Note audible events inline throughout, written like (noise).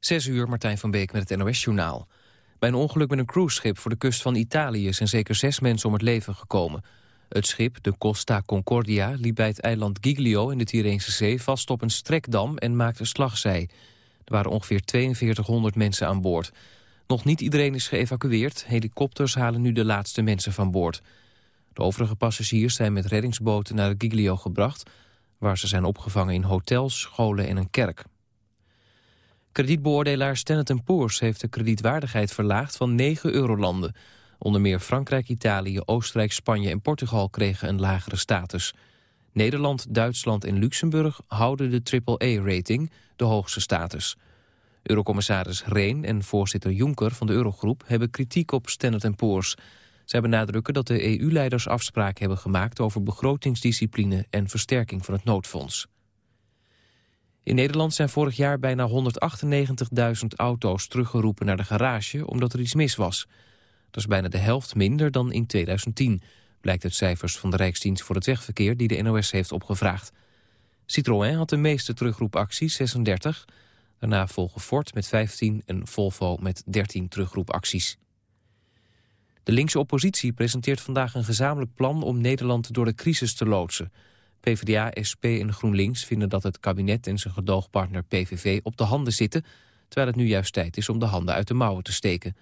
Zes uur, Martijn van Beek met het NOS-journaal. Bij een ongeluk met een cruiseschip voor de kust van Italië... zijn zeker zes mensen om het leven gekomen. Het schip, de Costa Concordia, liep bij het eiland Giglio in de Tyreense Zee... vast op een strekdam en maakte slagzij. Er waren ongeveer 4200 mensen aan boord. Nog niet iedereen is geëvacueerd. Helikopters halen nu de laatste mensen van boord. De overige passagiers zijn met reddingsboten naar Giglio gebracht... waar ze zijn opgevangen in hotels, scholen en een kerk. Kredietbeoordelaar Standard Poor's heeft de kredietwaardigheid verlaagd van negen eurolanden. Onder meer Frankrijk, Italië, Oostenrijk, Spanje en Portugal kregen een lagere status. Nederland, Duitsland en Luxemburg houden de AAA-rating, de hoogste status. Eurocommissaris Reen en voorzitter Juncker van de Eurogroep hebben kritiek op Standard Poor's. Zij benadrukken dat de EU-leiders afspraken hebben gemaakt over begrotingsdiscipline en versterking van het noodfonds. In Nederland zijn vorig jaar bijna 198.000 auto's teruggeroepen naar de garage omdat er iets mis was. Dat is bijna de helft minder dan in 2010, blijkt uit cijfers van de Rijksdienst voor het Wegverkeer die de NOS heeft opgevraagd. Citroën had de meeste terugroepacties, 36. Daarna volgen Ford met 15 en Volvo met 13 terugroepacties. De linkse oppositie presenteert vandaag een gezamenlijk plan om Nederland door de crisis te loodsen. PvdA, SP en GroenLinks vinden dat het kabinet en zijn gedoogpartner PVV op de handen zitten, terwijl het nu juist tijd is om de handen uit de mouwen te steken.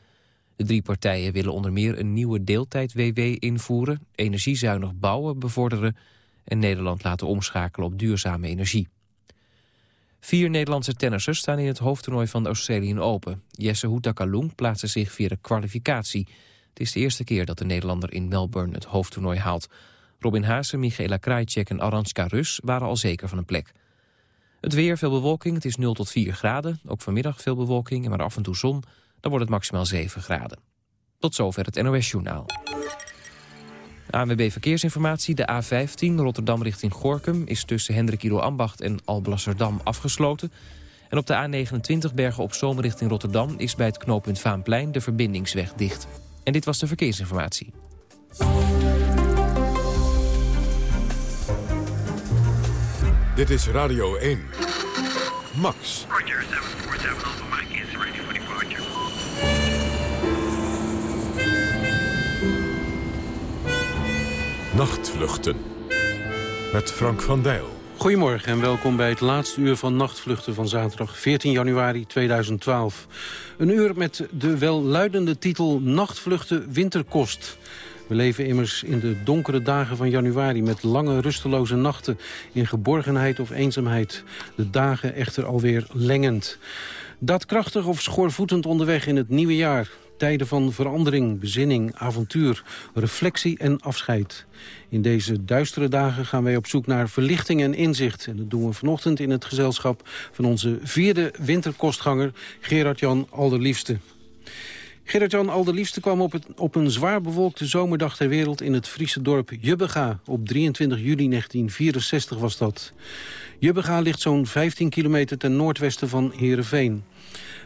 De drie partijen willen onder meer een nieuwe deeltijd-WW invoeren, energiezuinig bouwen bevorderen en Nederland laten omschakelen op duurzame energie. Vier Nederlandse tennissers staan in het hoofdtoernooi van de Australian Open. Jesse Houtakalung plaatste zich via de kwalificatie. Het is de eerste keer dat de Nederlander in Melbourne het hoofdtoernooi haalt. Robin Haase, Michaela Krajcek en Aranska Rus waren al zeker van een plek. Het weer, veel bewolking, het is 0 tot 4 graden. Ook vanmiddag veel bewolking, maar af en toe zon. Dan wordt het maximaal 7 graden. Tot zover het NOS-journaal. ANWB Verkeersinformatie, de A15 Rotterdam richting Gorkum... is tussen Hendrik Ido Ambacht en Alblasserdam afgesloten. En op de A29 Bergen op Zoom richting Rotterdam... is bij het knooppunt Vaanplein de verbindingsweg dicht. En dit was de verkeersinformatie. Dit is Radio 1. Max. Roger, 747 Alpha Mike is ready for departure. Nachtvluchten. Met Frank van Dijl. Goedemorgen en welkom bij het laatste uur van Nachtvluchten van zaterdag 14 januari 2012. Een uur met de welluidende titel Nachtvluchten Winterkost. We leven immers in de donkere dagen van januari... met lange, rusteloze nachten in geborgenheid of eenzaamheid. De dagen echter alweer lengend. Daadkrachtig of schoorvoetend onderweg in het nieuwe jaar. Tijden van verandering, bezinning, avontuur, reflectie en afscheid. In deze duistere dagen gaan wij op zoek naar verlichting en inzicht. En dat doen we vanochtend in het gezelschap van onze vierde winterkostganger... Gerard-Jan Alderliefste. Gerard-Jan Alderliefste kwam op, op een zwaar bewolkte zomerdag ter wereld... in het Friese dorp Jubbega. Op 23 juli 1964 was dat. Jubbega ligt zo'n 15 kilometer ten noordwesten van Heerenveen.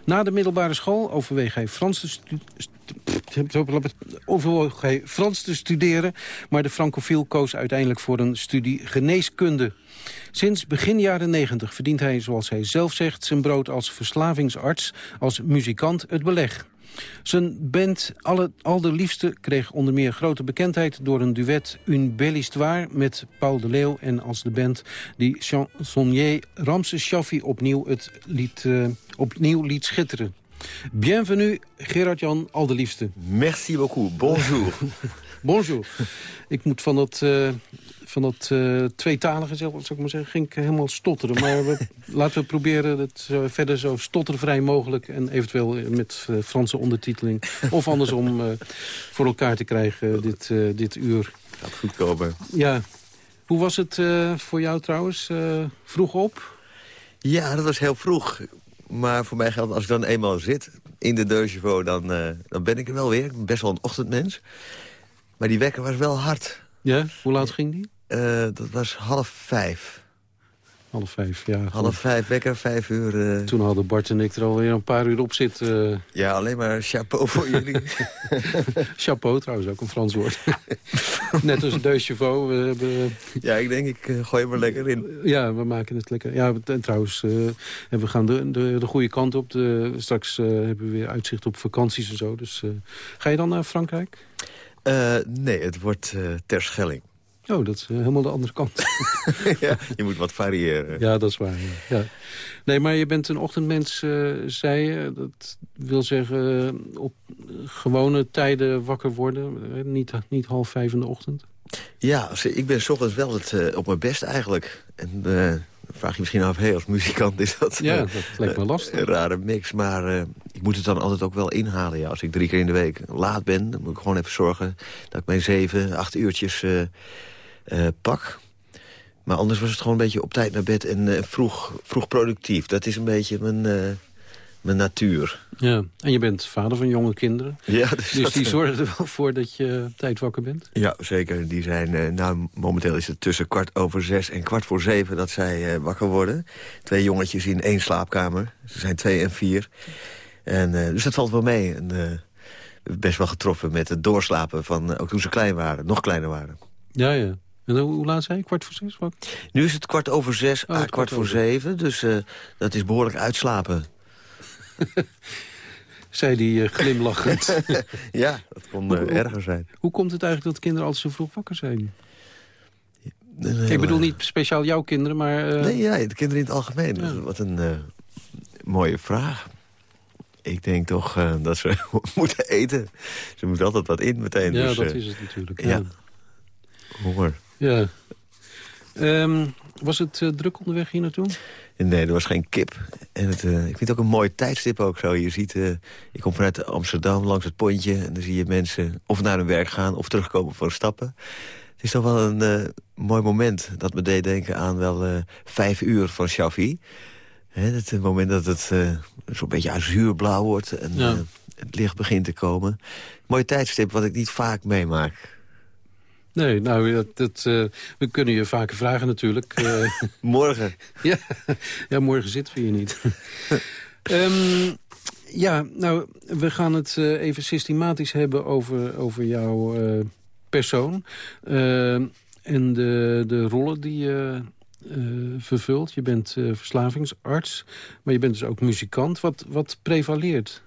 Na de middelbare school overweeg hij Frans te, hij Frans te studeren... maar de francofiel koos uiteindelijk voor een studie geneeskunde. Sinds begin jaren 90 verdient hij, zoals hij zelf zegt... zijn brood als verslavingsarts, als muzikant het beleg. Zijn band Alle, Al de Liefste kreeg onder meer grote bekendheid... door een duet Un Belle Histoire met Paul de Leeuw... en als de band die chansonnier Ramses Shaffi opnieuw, het lied, uh, opnieuw liet schitteren. Bienvenue, Gerard-Jan Al de Liefste. Merci beaucoup, bonjour. (laughs) bonjour. Ik moet van dat uh, van dat uh, tweetalige, zou ik maar zeggen, ging ik helemaal stotteren. Maar we, (laughs) laten we proberen het uh, verder zo stottervrij mogelijk... en eventueel met uh, Franse ondertiteling of andersom (laughs) voor elkaar te krijgen dit, dit uur. Gaat goed komen. Ja. Hoe was het voor jou trouwens? vroeg op? Ja, dat was heel vroeg. Maar voor mij geldt als ik dan eenmaal zit in de Deugevo, dan, dan ben ik er wel weer. Ik ben best wel een ochtendmens. Maar die wekker was wel hard. Ja? Hoe laat ging die? Uh, dat was half vijf. half vijf. Ja, Half vijf, wekker, vijf uur. eh, Toen hadden Bart en ik er alweer een paar uur op zitten. Ja, alleen maar chapeau voor jullie. (laughs) Chapeau trouwens, ook een Frans woord. (laughs) Net als deux chevaux. We hebben, ja, ik denk, ik eh, gooi hem er lekker in. ja, we maken het lekker. Ja, en trouwens, eh, en we gaan de, de, de goede kant op. De, straks eh, hebben we weer uitzicht op vakanties en zo. Dus eh, ga je dan naar Frankrijk? Eh, nee, het wordt eh Terschelling. Oh, dat is eh, helemaal de andere kant. (laughs) ja, je moet wat variëren. ja, dat is waar. Ja. Ja. Nee, maar je bent een ochtendmens, eh, zei je. Dat wil zeggen eh, op gewone tijden wakker worden. niet, niet half vijf in de ochtend. Ja, ik ben 's ochtends wel het, op mijn best eigenlijk. En vraag je misschien af, hey, als muzikant is dat... Ja, eh, dat lijkt me lastig. Een rare mix, maar eh, ik moet het dan altijd ook wel inhalen. Ja. Als ik drie keer in de week laat ben, dan moet ik gewoon even zorgen... dat ik mijn zeven, acht uurtjes eh, eh, pak. Maar anders was het gewoon een beetje op tijd naar bed en eh, vroeg, vroeg productief. Dat is een beetje mijn, eh, mijn natuur. Ja. En je bent vader van jonge kinderen. Ja, Dus die zorgen er wel voor dat je tijd wakker bent? Ja, zeker. Die zijn, eh, nou, momenteel is het tussen kwart over zes en kwart voor zeven dat zij eh, wakker worden. Twee jongetjes in één slaapkamer. Ze zijn twee en vier. En, eh, dus dat valt wel mee. En, eh, best wel getroffen met het doorslapen van, ook toen ze klein waren, nog kleiner waren. Ja, ja. En hoe, laat zei je? Kwart voor zes? Wat? Nu is het kwart over zes, Oh, ah, kwart kwart voor zeven. Dus dat is behoorlijk uitslapen. (laughs) Zei die eh, glimlachend. (laughs) ja, dat kon eh, erger zijn. hoe komt het eigenlijk dat kinderen altijd zo vroeg wakker zijn? Ik bedoel niet speciaal jouw kinderen, maar... eh, Nee, ja, de kinderen in het algemeen. Ja. Wat een mooie vraag. Ik denk toch dat ze (laughs) moeten eten. Ze moeten altijd wat in meteen. ja, dus, dat is het natuurlijk. ja. Honger. ja. Ehm, was het eh, druk onderweg hier naartoe? Nee, er was geen kip. En het, eh, ik vind het ook een mooi tijdstip ook zo. Je ziet, eh, ik kom vanuit Amsterdam langs het pontje... en dan zie je mensen of naar hun werk gaan of terugkomen voor stappen. Het is toch wel een mooi moment. Dat me deed denken aan wel vijf uur van Shafi. Hè, het moment dat het zo'n beetje azuurblauw wordt... en Ja. het licht begint te komen. Mooi tijdstip wat ik niet vaak meemaak. Nee, nou, dat, dat, eh, we kunnen je vaker vragen natuurlijk. Eh, (laughs) Morgen. (laughs) ja. ja, morgen zitten we hier niet. (laughs) Ehm, ja, nou, we gaan het eh, even systematisch hebben over, over jouw eh, persoon. En de, de rollen die je eh, vervult. Je bent eh, verslavingsarts, maar je bent dus ook muzikant. Wat, wat prevaleert?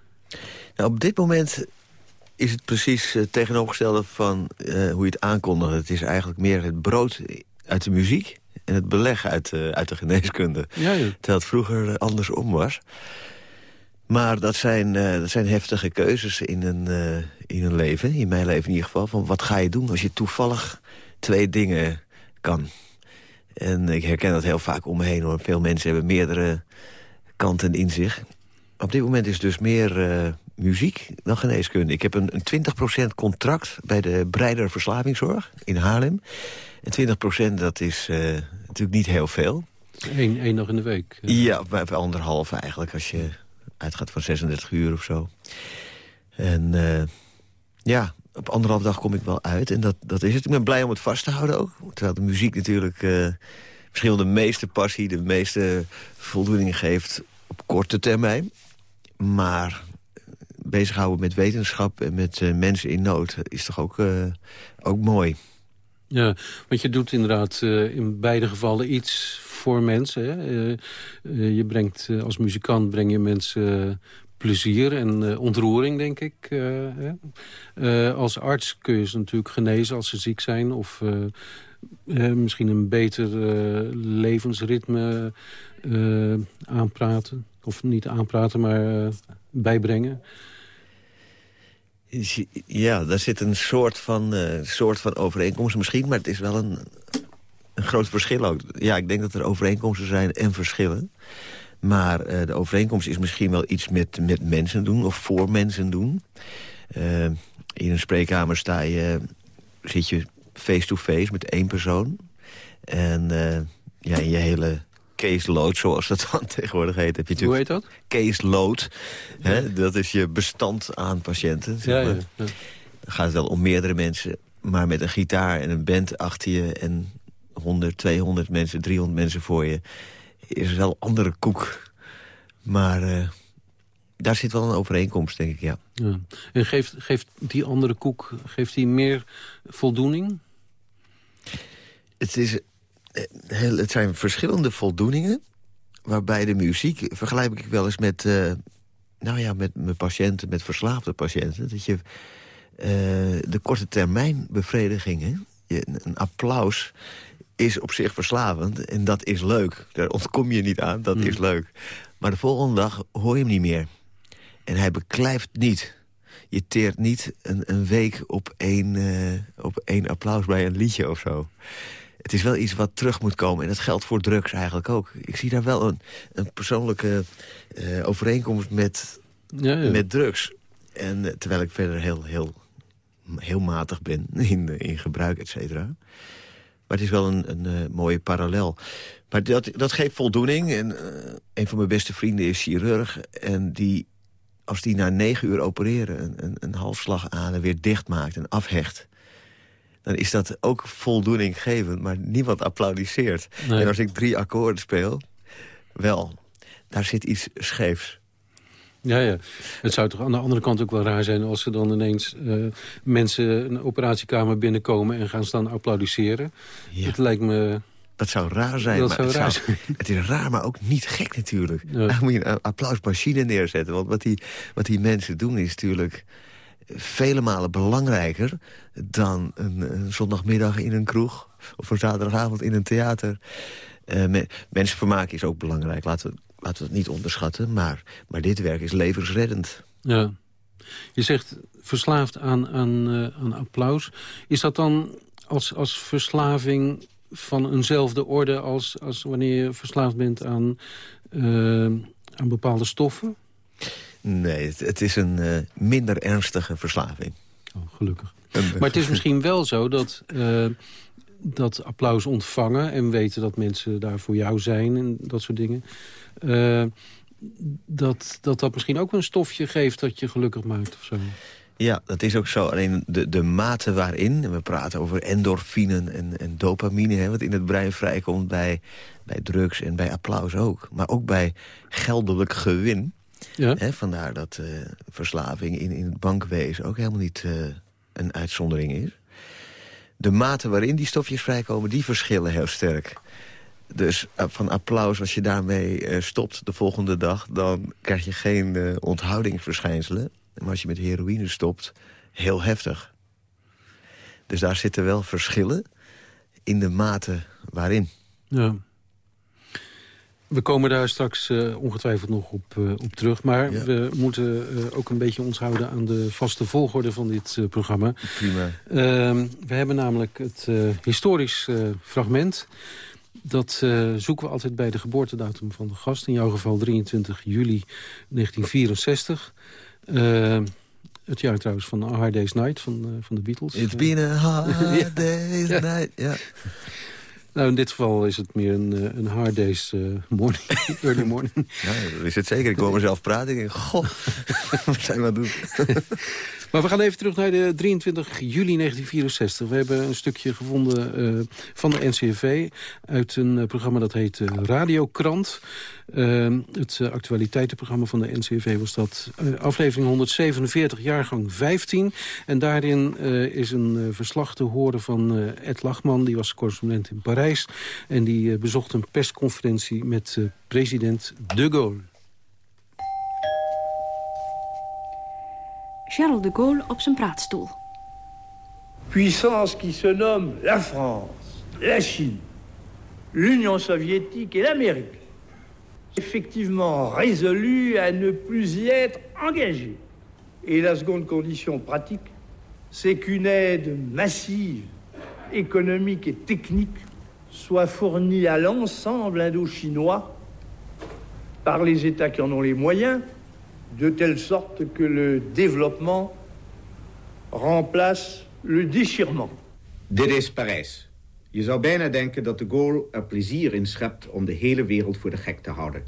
Nou, op dit moment is het precies het tegenovergestelde van eh, hoe je het aankondigt. Het is eigenlijk meer het brood uit de muziek en het beleg uit, eh, uit de geneeskunde. Ja, ja. Terwijl het vroeger eh, andersom was. Maar dat zijn, eh, dat zijn heftige keuzes in een, eh, in een leven. In mijn leven in ieder geval. Van wat ga je doen als je toevallig twee dingen kan. En ik herken dat heel vaak om me heen. Hoor. Veel mensen hebben meerdere kanten in zich. Op dit moment is het dus meer eh, muziek dan geneeskunde. Ik heb een, een 20% contract bij de Breider Verslavingszorg in Haarlem. En 20% dat is eh, natuurlijk niet heel veel. Eén, één dag in de week. Eh, Ja, bij anderhalf eigenlijk, als je uitgaat van 36 uur of zo. En eh, ja, op anderhalf dag kom ik wel uit. En dat, dat is het. Ik ben blij om het vast te houden ook. Terwijl de muziek natuurlijk eh, misschien wel de meeste passie... de meeste voldoening geeft op korte termijn. Maar bezighouden met wetenschap en met eh, mensen in nood... is toch ook, eh, ook mooi. Ja, want je doet inderdaad eh, in beide gevallen iets voor mensen. Hè? Je brengt als muzikant breng je mensen plezier en ontroering, denk ik. als arts kun je ze natuurlijk genezen als ze ziek zijn... of misschien een beter levensritme aanpraten. Of niet aanpraten, maar bijbrengen. Ja, daar zit een soort van, eh, soort van overeenkomst misschien... maar het is wel een, een groot verschil ook. Ja, ik denk dat er overeenkomsten zijn en verschillen. Maar eh, de overeenkomst is misschien wel iets met, met mensen doen of voor mensen doen. Eh, in een spreekkamer sta je, zit je face-to-face met één persoon. En ja, in je hele caseload, zoals dat dan (laughs) tegenwoordig heet... heb je Hoe heet dat? caseload. Hè? Dat is je bestand aan patiënten. zeg Ja, maar. ja, ja. Dan gaat het wel om meerdere mensen. Maar met een gitaar en een band achter je... en 100, 200 mensen, 300 mensen voor je... is wel andere koek. Maar uh, daar zit wel een overeenkomst, denk ik, ja. ja. En geeft, geeft die andere koek geeft die meer voldoening? Het, is, heel, het zijn verschillende voldoeningen. Waarbij de muziek, vergelijk ik wel eens met... Uh, nou ja, met mijn patiënten, met verslaafde patiënten... dat je uh, de korte termijn bevredigingen... Je, een applaus is op zich verslavend en dat is leuk. Daar ontkom je niet aan, dat is hmm. leuk. Maar de volgende dag hoor je hem niet meer. En hij beklijft niet. Je teert niet een, een week op één, uh, op één applaus bij een liedje of zo. Het is wel iets wat terug moet komen. En dat geldt voor drugs eigenlijk ook. Ik zie daar wel een, een persoonlijke uh, overeenkomst met, ja, ja. met drugs. En uh, terwijl ik verder heel, heel, heel matig ben (laughs) in, in gebruik, et cetera. Maar het is wel een, een uh, mooie parallel. Maar dat, dat geeft voldoening. En een van mijn beste vrienden is chirurg. En die, als die na negen uur opereren... een, een, een halfslag aan weer dicht maakt en afhecht... dan is dat ook voldoeninggevend. Maar niemand applaudisseert. En als ik drie akkoorden speel, wel, daar zit iets scheefs. Ja, ja. Het zou toch aan de andere kant ook wel raar zijn... als er dan ineens uh, mensen een operatiekamer binnenkomen... en gaan staan applaudisseren. Ja. Het lijkt me... Dat zou raar zijn. Dat zou het, raar zijn. (laughs) het is raar, maar ook niet gek natuurlijk. Ja. moet je een applausmachine neerzetten. Want wat die, wat die mensen doen is natuurlijk vele malen belangrijker... dan een, zondagmiddag in een kroeg of een zaterdagavond in een theater. Uh, me, mensenvermaak is ook belangrijk. Laten we laten we het niet onderschatten. Maar, maar dit werk is levensreddend. Ja. Je zegt verslaafd aan, aan, uh, aan applaus. Is dat dan als, als verslaving van eenzelfde orde... als, als wanneer je verslaafd bent aan, uh, aan bepaalde stoffen? Nee, het, het is een uh, minder ernstige verslaving. Oh, gelukkig. Maar het is misschien wel zo dat dat applaus ontvangen... en weten dat mensen daar voor jou zijn en dat soort dingen... Uh, dat, dat dat misschien ook een stofje geeft dat je gelukkig maakt of zo. Ja, dat is ook zo. Alleen de, de mate waarin, en we praten over endorfinen en, en dopamine... Hè, wat in het brein vrijkomt bij, bij drugs en bij applaus ook. Maar ook bij geldelijk gewin. Ja. Vandaar dat uh, verslaving in, in het bankwezen ook helemaal niet uh, een uitzondering is. De mate waarin die stofjes vrijkomen, die verschillen heel sterk. Dus uh, van applaus, als je daarmee stopt de volgende dag... dan krijg je geen onthoudingsverschijnselen. Maar als je met heroïne stopt, heel heftig. Dus daar zitten wel verschillen in de mate waarin. Ja. We komen daar straks uh, ongetwijfeld nog op, uh, op terug. Maar ja. we moeten uh, ook een beetje ons houden aan de vaste volgorde van dit programma. Prima. Ehm, we hebben namelijk het historisch fragment dat zoeken we altijd bij de geboortedatum van de gast. In jouw geval 23 juli 1964. Uh, het jaar trouwens van A Hard Day's Night van, uh, van de Beatles. It's been a hard (laughs) day's night, ja. Nou, in dit geval is het meer een, eh, een hard day's uh, morning, (laughs) early morning. Ja, dat is het zeker. Ik hoor mezelf praten. Denk, goh, (laughs) wat zijn we aan doen? (laughs) Maar we gaan even terug naar de 23 juli 1964. We hebben een stukje gevonden uh, van de NCV uit een uh, programma dat heet uh, Radiokrant. het actualiteitenprogramma van de NCV was dat aflevering 147, jaargang 15. En daarin is een verslag te horen van Ed Lachman, die was correspondent in Parijs. En die bezocht een persconferentie met president de Gaulle. Charles de Gaulle op zijn praatstoel. Puissance qui se nomme la France, la Chine, l'Union soviétique et l'Amérique, effectivement résolu à ne plus y être engagé. Et la seconde condition pratique, c'est qu'une aide massive, économique et technique soit fournie à l'ensemble indo-chinois par les États qui en ont les moyens de telle sorte que le développement remplace le déchirement. Dit is Parijs. Je zou bijna denken dat de Gaulle er plezier in schept om de hele wereld voor de gek te houden.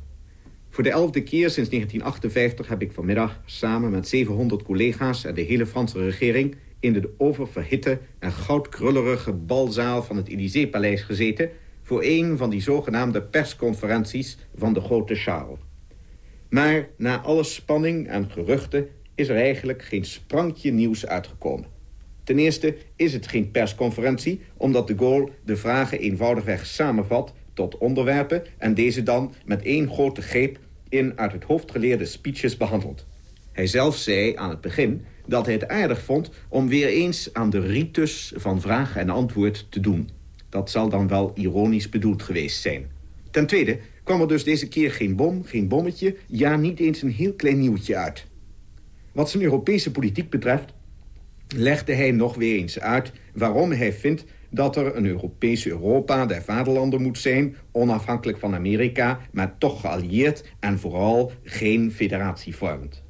Voor de elfde keer sinds 1958 heb ik vanmiddag samen met 700 collega's en de hele Franse regering in de oververhitte en goudkrullerige balzaal van het Élysée-paleis gezeten voor een van die zogenaamde persconferenties van de grote Charles. Maar na alle spanning en geruchten is er eigenlijk geen sprankje nieuws uitgekomen. Ten eerste is het geen persconferentie... omdat de Gaulle de vragen eenvoudigweg samenvat tot onderwerpen... en deze dan met één grote greep in uit het hoofd geleerde speeches behandelt. Hij zelf zei aan het begin dat hij het aardig vond... om weer eens aan de ritus van vraag en antwoord te doen. Dat zal dan wel ironisch bedoeld geweest zijn. Ten tweede kwam er dus deze keer geen bom, geen bommetje... ja, niet eens een heel klein nieuwtje uit. Wat zijn Europese politiek betreft legde hij nog weer eens uit waarom hij vindt dat er een Europees Europa der vaderlanden moet zijn... onafhankelijk van Amerika, maar toch geallieerd... en vooral geen federatie vormend.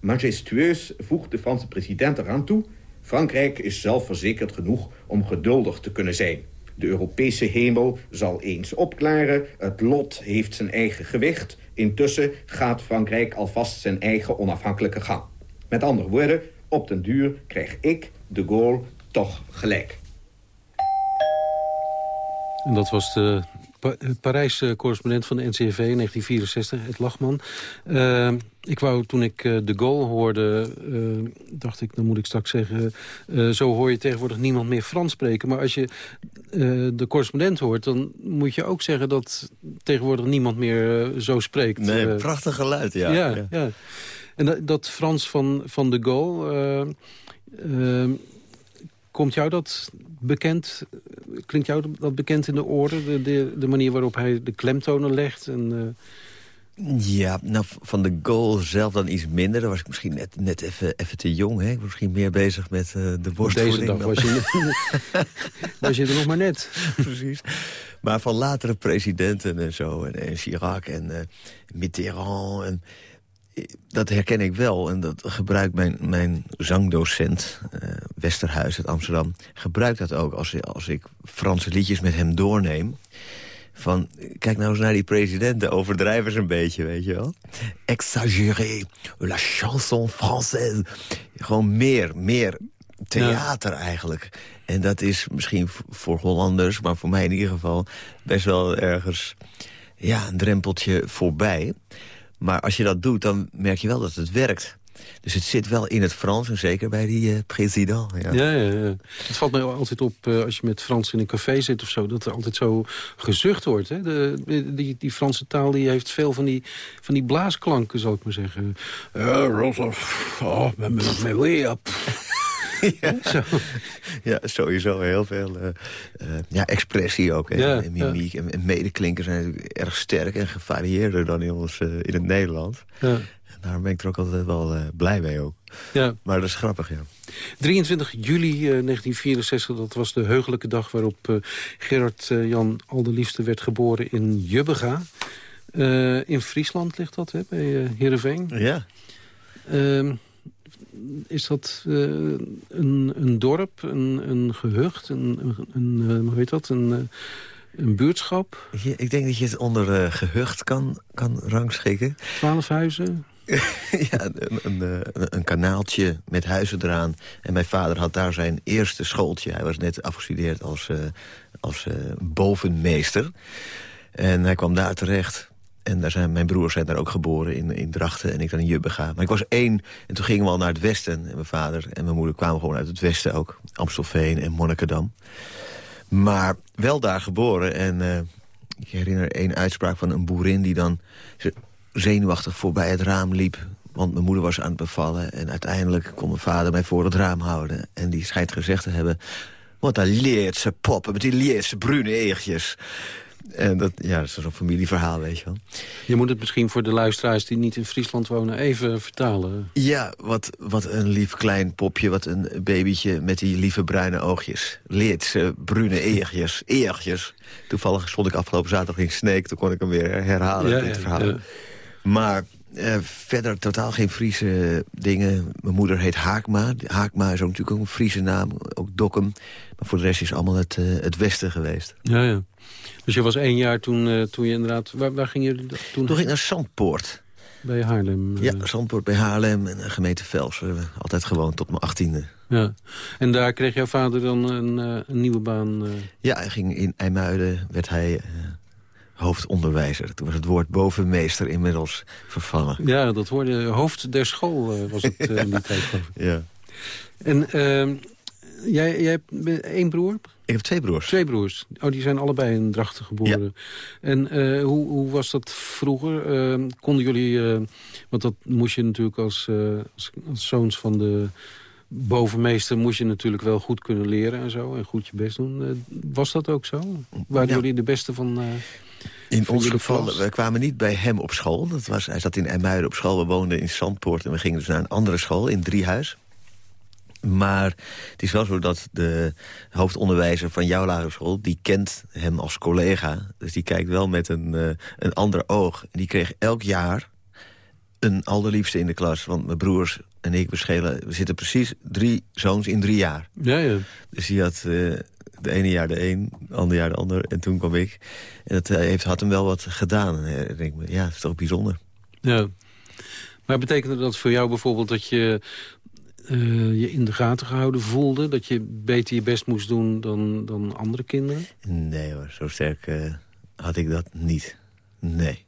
Majestueus voegt de Franse president eraan toe... Frankrijk is zelfverzekerd genoeg om geduldig te kunnen zijn. De Europese hemel zal eens opklaren. Het lot heeft zijn eigen gewicht. Intussen gaat Frankrijk alvast zijn eigen onafhankelijke gang. Met andere woorden, op den duur krijg ik, de Gaulle, toch gelijk. En dat was de pa Parijse correspondent van de NCV in 1964, het Lachman. Uh, ik wou, toen ik uh, de Gaulle hoorde, uh, dacht ik, dan moet ik straks zeggen... Uh, zo hoor je tegenwoordig niemand meer Frans spreken. Maar als je de correspondent hoort, dan moet je ook zeggen... dat tegenwoordig niemand meer zo spreekt. Nee, prachtig geluid, ja. Ja, ja. ja. En dat, dat, Frans van, van de Gaulle... Komt jou dat bekend? Klinkt jou dat bekend in de oren? De, de, de manier waarop hij de klemtonen legt? En. Ja, nou, van de goal zelf dan iets minder. Dan was ik misschien net, net even, even te jong. Hè? Ik was misschien meer bezig met uh, de borstvoeding. Deze dag was je, (laughs) (laughs) was je er nog maar net. (laughs) Precies. Maar van latere presidenten en zo. En, en Chirac en uh, Mitterrand... En, dat herken ik wel. En dat gebruikt mijn, mijn zangdocent, uh, Westerhuis uit Amsterdam... gebruikt dat ook als, als ik Franse liedjes met hem doorneem. Van, kijk nou eens naar die presidenten, overdrijven ze een beetje, weet je wel. Exagéré, la chanson française. Gewoon meer, meer theater eigenlijk. En dat is misschien voor Hollanders, maar voor mij in ieder geval... best wel ergens ja, een drempeltje voorbij... Maar als je dat doet, dan merk je wel dat het werkt. Dus het zit wel in het Frans en zeker bij die uh, president. Ja. Ja, ja, ja. Het valt mij altijd op uh, als je met Frans in een café zit of zo... dat er altijd zo gezucht wordt. Hè? De, die, die Franse taal die heeft veel van die, van die blaasklanken, zal ik maar zeggen. Uh, oh, (laughs) ja. Zo. ja, sowieso heel veel uh, uh, ja, expressie ook. Ja, en mimiek en, en medeklinken zijn natuurlijk erg sterk en gevarieerder dan in, ons, uh, in het Nederland. Daarom ben ik er ook altijd wel blij mee ook. Ja. Maar dat is grappig, ja. 23 juli 1964, dat was de heugelijke dag waarop Gerard Jan Alderliefste werd geboren in Jubbega. in Friesland ligt dat, hè, bij Heerenveen. Ja. Ehm, is dat uh, een, een dorp, een, een gehucht, een, een, uh, hoe heet dat, een, uh, een buurtschap? ik denk dat je het onder gehucht kan, kan rangschikken. Twaalf huizen? (laughs) ja, een, een, een, kanaaltje met huizen eraan. En mijn vader had daar zijn eerste schooltje. Hij was net afgestudeerd als, als bovenmeester. En hij kwam daar terecht. En daar zijn, mijn broers zijn daar ook geboren in, in Drachten en ik dan in Jubbega. Maar ik was één en toen gingen we al naar het westen. En mijn vader en mijn moeder kwamen gewoon uit het westen ook. Amstelveen en Monnikendam. Maar wel daar geboren. En ik herinner één uitspraak van een boerin die dan zenuwachtig voorbij het raam liep. Want mijn moeder was aan het bevallen. En uiteindelijk kon mijn vader mij voor het raam houden. En die schijnt gezegd te hebben... Wat een leertse poppen met die leertse brune eegjes. En dat, ja, dat is zo'n familieverhaal, weet je wel. Je moet het misschien voor de luisteraars die niet in Friesland wonen even vertalen. Ja, wat, wat een lief klein popje, wat een babytje met die lieve bruine oogjes. Leert ze brune eertjes, eertjes. Toevallig stond ik afgelopen zaterdag in Sneek, toen kon ik hem weer herhalen, ja, dit verhaal. Ja. Maar uh, verder totaal geen Friese dingen. Mijn moeder heet Haakma. Haakma is ook natuurlijk ook een Friese naam, ook Dokkum. Maar voor de rest is allemaal het, uh, het Westen geweest. Ja, ja. Dus je was één jaar toen, uh, toen je inderdaad... Waar, waar ging je toen? Toen ging ik naar Zandpoort. bij Haarlem. Ja, Zandpoort bij Haarlem en gemeente Velsen. Altijd gewoon tot mijn achttiende. Ja. En daar kreeg jouw vader dan een, een nieuwe baan? Ja, hij ging in IJmuiden, werd hij hoofdonderwijzer. Toen was het woord bovenmeester inmiddels vervangen. Ja, dat hoorde hoofd der school was het in die (laughs) tijd. Ja. En ehm, jij, jij hebt één broer? Ik heb twee broers. Twee broers. Oh, die zijn allebei in Drachten geboren. En uh, hoe, hoe was dat vroeger? Uh, konden jullie... Want dat moest je natuurlijk als, als, als, zoons van de bovenmeester... moest je natuurlijk wel goed kunnen leren en zo. En goed je best doen. was dat ook zo? Waren Ja. jullie de beste van... In ons geval, klas? we kwamen niet bij hem op school. Dat was, hij zat in IJmuiden op school, we woonden in Zandpoort... en we gingen dus naar een andere school in Driehuis. Maar het is wel zo dat de hoofdonderwijzer van jouw lagere school... die kent hem als collega. Dus die kijkt wel met een, eh, een ander oog. En die kreeg elk jaar een allerliefste in de klas. Want mijn broers en ik, we, schelen, we zitten precies drie zoons in drie jaar. Ja, ja. Dus die had eh, de ene jaar de een, het andere jaar de ander. En toen kwam ik. En dat eh, heeft, had hem wel wat gedaan. En ik denk, ja, dat is toch bijzonder. Ja. Maar betekende dat voor jou bijvoorbeeld dat je eh, je in de gaten gehouden voelde? Dat je beter je best moest doen dan, dan andere kinderen? Nee hoor, zo sterk eh, had ik dat niet. Nee.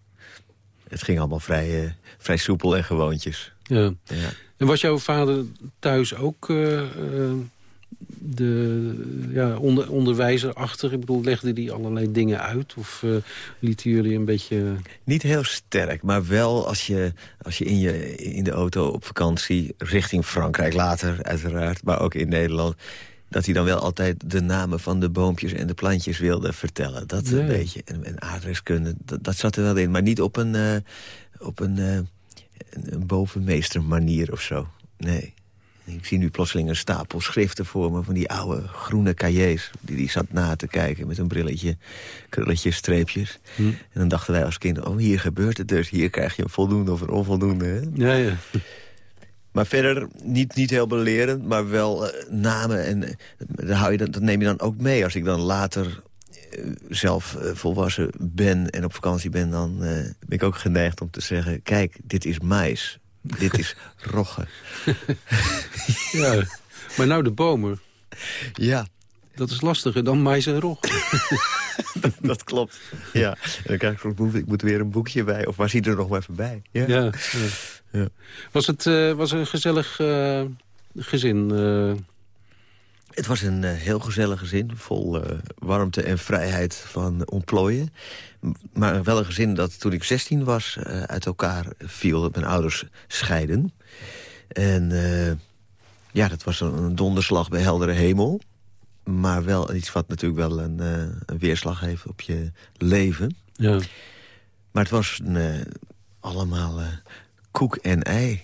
Het ging allemaal vrij, eh, vrij soepel en gewoontjes. Ja. Ja. En was jouw vader thuis ook eh, eh, de ja, onder, onderwijzer achter? Ik bedoel, legde die allerlei dingen uit? Of eh, lieten jullie een beetje... Niet heel sterk, maar wel als je, als je in, je in de auto op vakantie... richting Frankrijk later, uiteraard, maar ook in Nederland... dat hij dan wel altijd de namen van de boompjes en de plantjes wilde vertellen. Dat een beetje. En, en aardrijkskunde, dat, dat zat er wel in. Maar niet op een, op een, een, een bovenmeester manier of zo. Nee. Ik zie nu plotseling een stapel schriften voor me... van die oude groene cahiers. Die, die zat na te kijken met een brilletje, krulletjes, streepjes. Hm. En dan dachten wij als kinderen... oh, hier gebeurt het dus. Hier krijg je een voldoende of een onvoldoende. Hè? Ja, ja. Maar verder niet, niet heel belerend, maar wel eh, namen. En eh, daar hou je dat neem je dan ook mee. Als ik dan later zelf eh, volwassen ben en op vakantie ben... dan eh, ben ik ook geneigd om te zeggen... kijk, dit is mais. Dit is (laughs) rogge. (laughs) ja. Maar nou de bomen, Ja, dat is lastiger dan mais en rog. (laughs) dat klopt. Ja. En dan krijg ik boek, ik moet weer een boekje bij. Of waar zit er nog maar voorbij? Ja. Ja, ja. Ja. Was het eh, was een gezellig eh, gezin? eh? Het was een eh, heel gezellig gezin, vol eh, warmte en vrijheid van ontplooien. Maar wel een gezin dat toen ik 16 was eh, uit elkaar viel. Dat mijn ouders scheiden. En ja, dat was een, donderslag bij heldere hemel. Maar wel iets wat natuurlijk wel een, een weerslag heeft op je leven. ja. Maar het was een, allemaal koek en ei.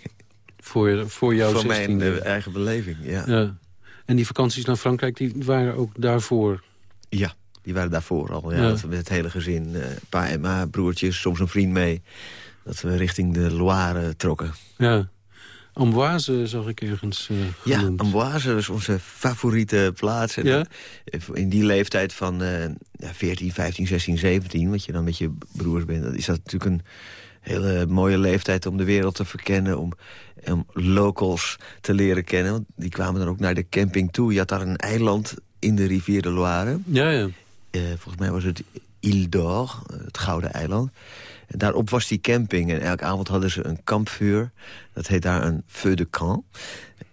Voor, voor jouw Voor 16 mijn eigen beleving, ja. Ja. En die vakanties naar Frankrijk, die waren ook daarvoor. Ja, die waren daarvoor al. Ja, Ja. Dat we met het hele gezin, eh, pa en ma, broertjes, soms een vriend mee. Dat we richting de Loire trokken. Ja. Amboise zag ik ergens eh Ja. Amboise is onze favoriete plaats. En Ja? eh, In die leeftijd van ja, 14, 15, 16, 17, wat je dan met je broers bent... is dat natuurlijk een hele mooie leeftijd om de wereld te verkennen... om, om locals te leren kennen. Want die kwamen dan ook naar de camping toe. Je had daar een eiland in de rivier de Loire. Ja, ja. Eh, volgens mij was het Ile d'Or, eh, het Gouden Eiland. En daarop was die camping en elke avond hadden ze een kampvuur. Dat heet daar een feu de camp.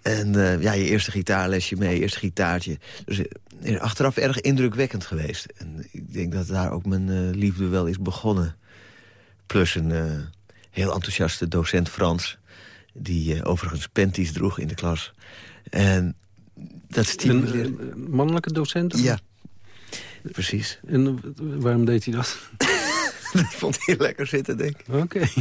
En eh, ja, je eerste gitaarlesje mee, eerste gitaartje. Dus achteraf erg indrukwekkend geweest. En ik denk dat daar ook mijn liefde wel is begonnen. Plus een eh, heel enthousiaste docent Frans... die eh, overigens panties droeg in de klas. En dat Een stimuleerde... eh, mannelijke docent? Ja, precies. En waarom deed hij dat? (laughs) Dat vond hij lekker zitten, denk ik. Oké. (laughs)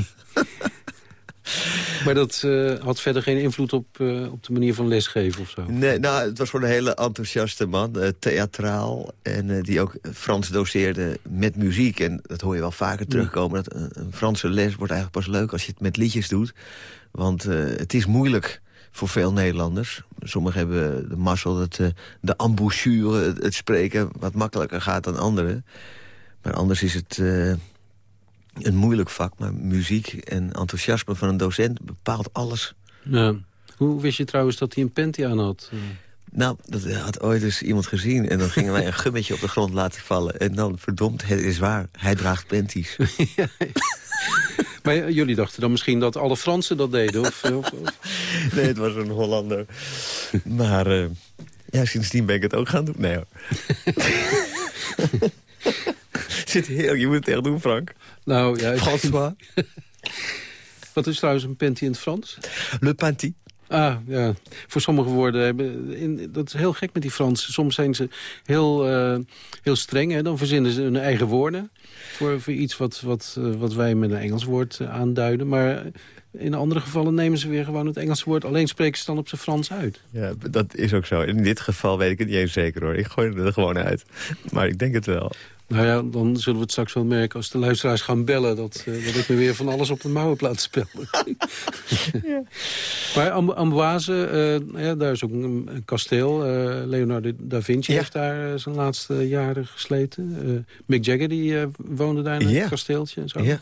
maar dat eh, had verder geen invloed op, eh, op de manier van lesgeven of zo? Nee, nou, het was gewoon een hele enthousiaste man. eh, theatraal. En die ook Frans doseerde met muziek. En dat hoor je wel vaker terugkomen. Dat een, een Franse les wordt eigenlijk pas leuk als je het met liedjes doet. Want het is moeilijk voor veel Nederlanders. Sommigen hebben de mazzel dat de embouchure, het, het spreken... wat makkelijker gaat dan anderen. Maar anders is het... eh, een moeilijk vak, maar muziek en enthousiasme van een docent bepaalt alles. Ja. Hoe wist je trouwens dat hij een panty aan had? Nou, dat had ooit eens iemand gezien. En dan gingen wij een (laughs) gummetje op de grond laten vallen. En dan, verdomd, het is waar. Hij draagt panties. (laughs) ja. Maar jullie dachten dan misschien dat alle Fransen dat deden? Of, of, (laughs) Nee, het was een Hollander. Maar uh, ja, sindsdien ben ik het ook gaan doen. Nee hoor. Zit heel, je moet het echt doen, Frank. Nou ja, François. (laughs) Wat is trouwens een panty in het Frans? Le panty. Ah, ja. Voor sommige woorden hebben... In, dat is heel gek met die Fransen. Soms zijn ze heel, uh, heel streng. Hè? Dan verzinnen ze hun eigen woorden. Voor, voor iets wat, wat, uh, wat wij met een Engels woord uh, aanduiden. Maar in andere gevallen nemen ze weer gewoon het Engelse woord. Alleen spreken ze dan op zijn Frans uit. Ja, dat is ook zo. In dit geval weet ik het niet eens zeker hoor. Ik gooi het er gewoon uit. Maar ik denk het wel. Nou ja, dan zullen we het straks wel merken als de luisteraars gaan bellen... dat, uh, dat ik me weer van alles op de mouwen plaats spelen. (laughs) ja. Maar Am Amboise, uh, ja, daar is ook een, een kasteel. Uh, Leonardo da Vinci ja. heeft daar zijn laatste jaren gesleten. Mick Jagger die woonde daar in een kasteeltje en zo. Ja.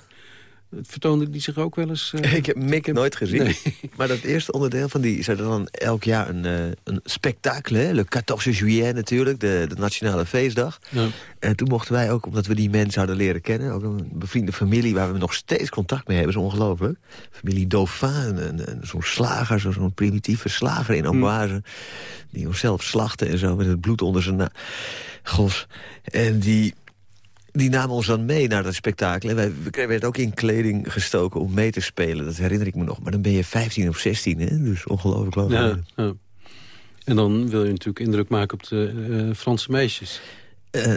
Vertoonde die zich ook wel eens? Uh... Ik heb Mick nooit gezien. Nee. (laughs) Maar dat eerste onderdeel van die... er dan elk jaar een, uh, een spektakel. Hè? Le 14 juillet natuurlijk, de, de nationale feestdag. Ja. En toen mochten wij ook, omdat we die mensen hadden leren kennen... ook een bevriende familie waar we nog steeds contact mee hebben. is ongelooflijk. Familie Dauphin, zo'n slager, zo'n zo primitieve slager in Amboise... Hmm. die onszelf slachtte en zo met het bloed onder zijn gos. En die die namen ons dan mee naar dat spektakel. En wij, we werden ook in kleding gestoken om mee te spelen. Dat herinner ik me nog. Maar dan ben je 15 of 16, hè? Dus ongelooflijk lang. Ja, ja. En dan wil je natuurlijk indruk maken op de uh, Franse meisjes. Uh,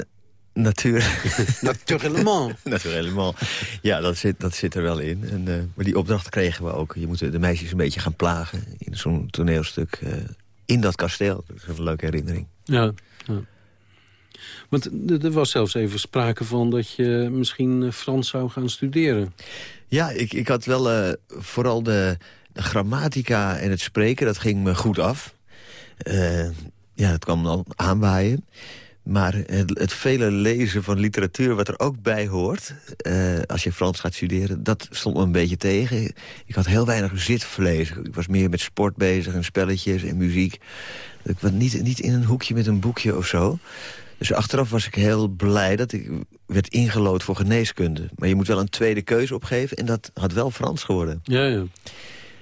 natuur. (laughs) Naturellement. (laughs) Naturellement. Ja, dat zit, dat zit er wel in. En, uh, maar die opdracht kregen we ook. Je moet de meisjes een beetje gaan plagen in zo'n toneelstuk in dat kasteel. Dat is een leuke herinnering. Ja, ja. Want er was zelfs even sprake van dat je misschien Frans zou gaan studeren. Ja, ik, ik had wel uh, vooral de, de, grammatica en het spreken, dat ging me goed af. Uh, ja, dat kwam dan aanwaaien. Maar het, het, vele lezen van literatuur wat er ook bij hoort... Als je Frans gaat studeren, dat stond me een beetje tegen. Ik had heel weinig zitvlees. Ik was meer met sport bezig en spelletjes en muziek. Ik was niet, niet in een hoekje met een boekje of zo. Dus achteraf was ik heel blij dat ik werd ingelood voor geneeskunde. Maar je moet wel een tweede keuze opgeven en dat had wel Frans geworden. Ja, ja.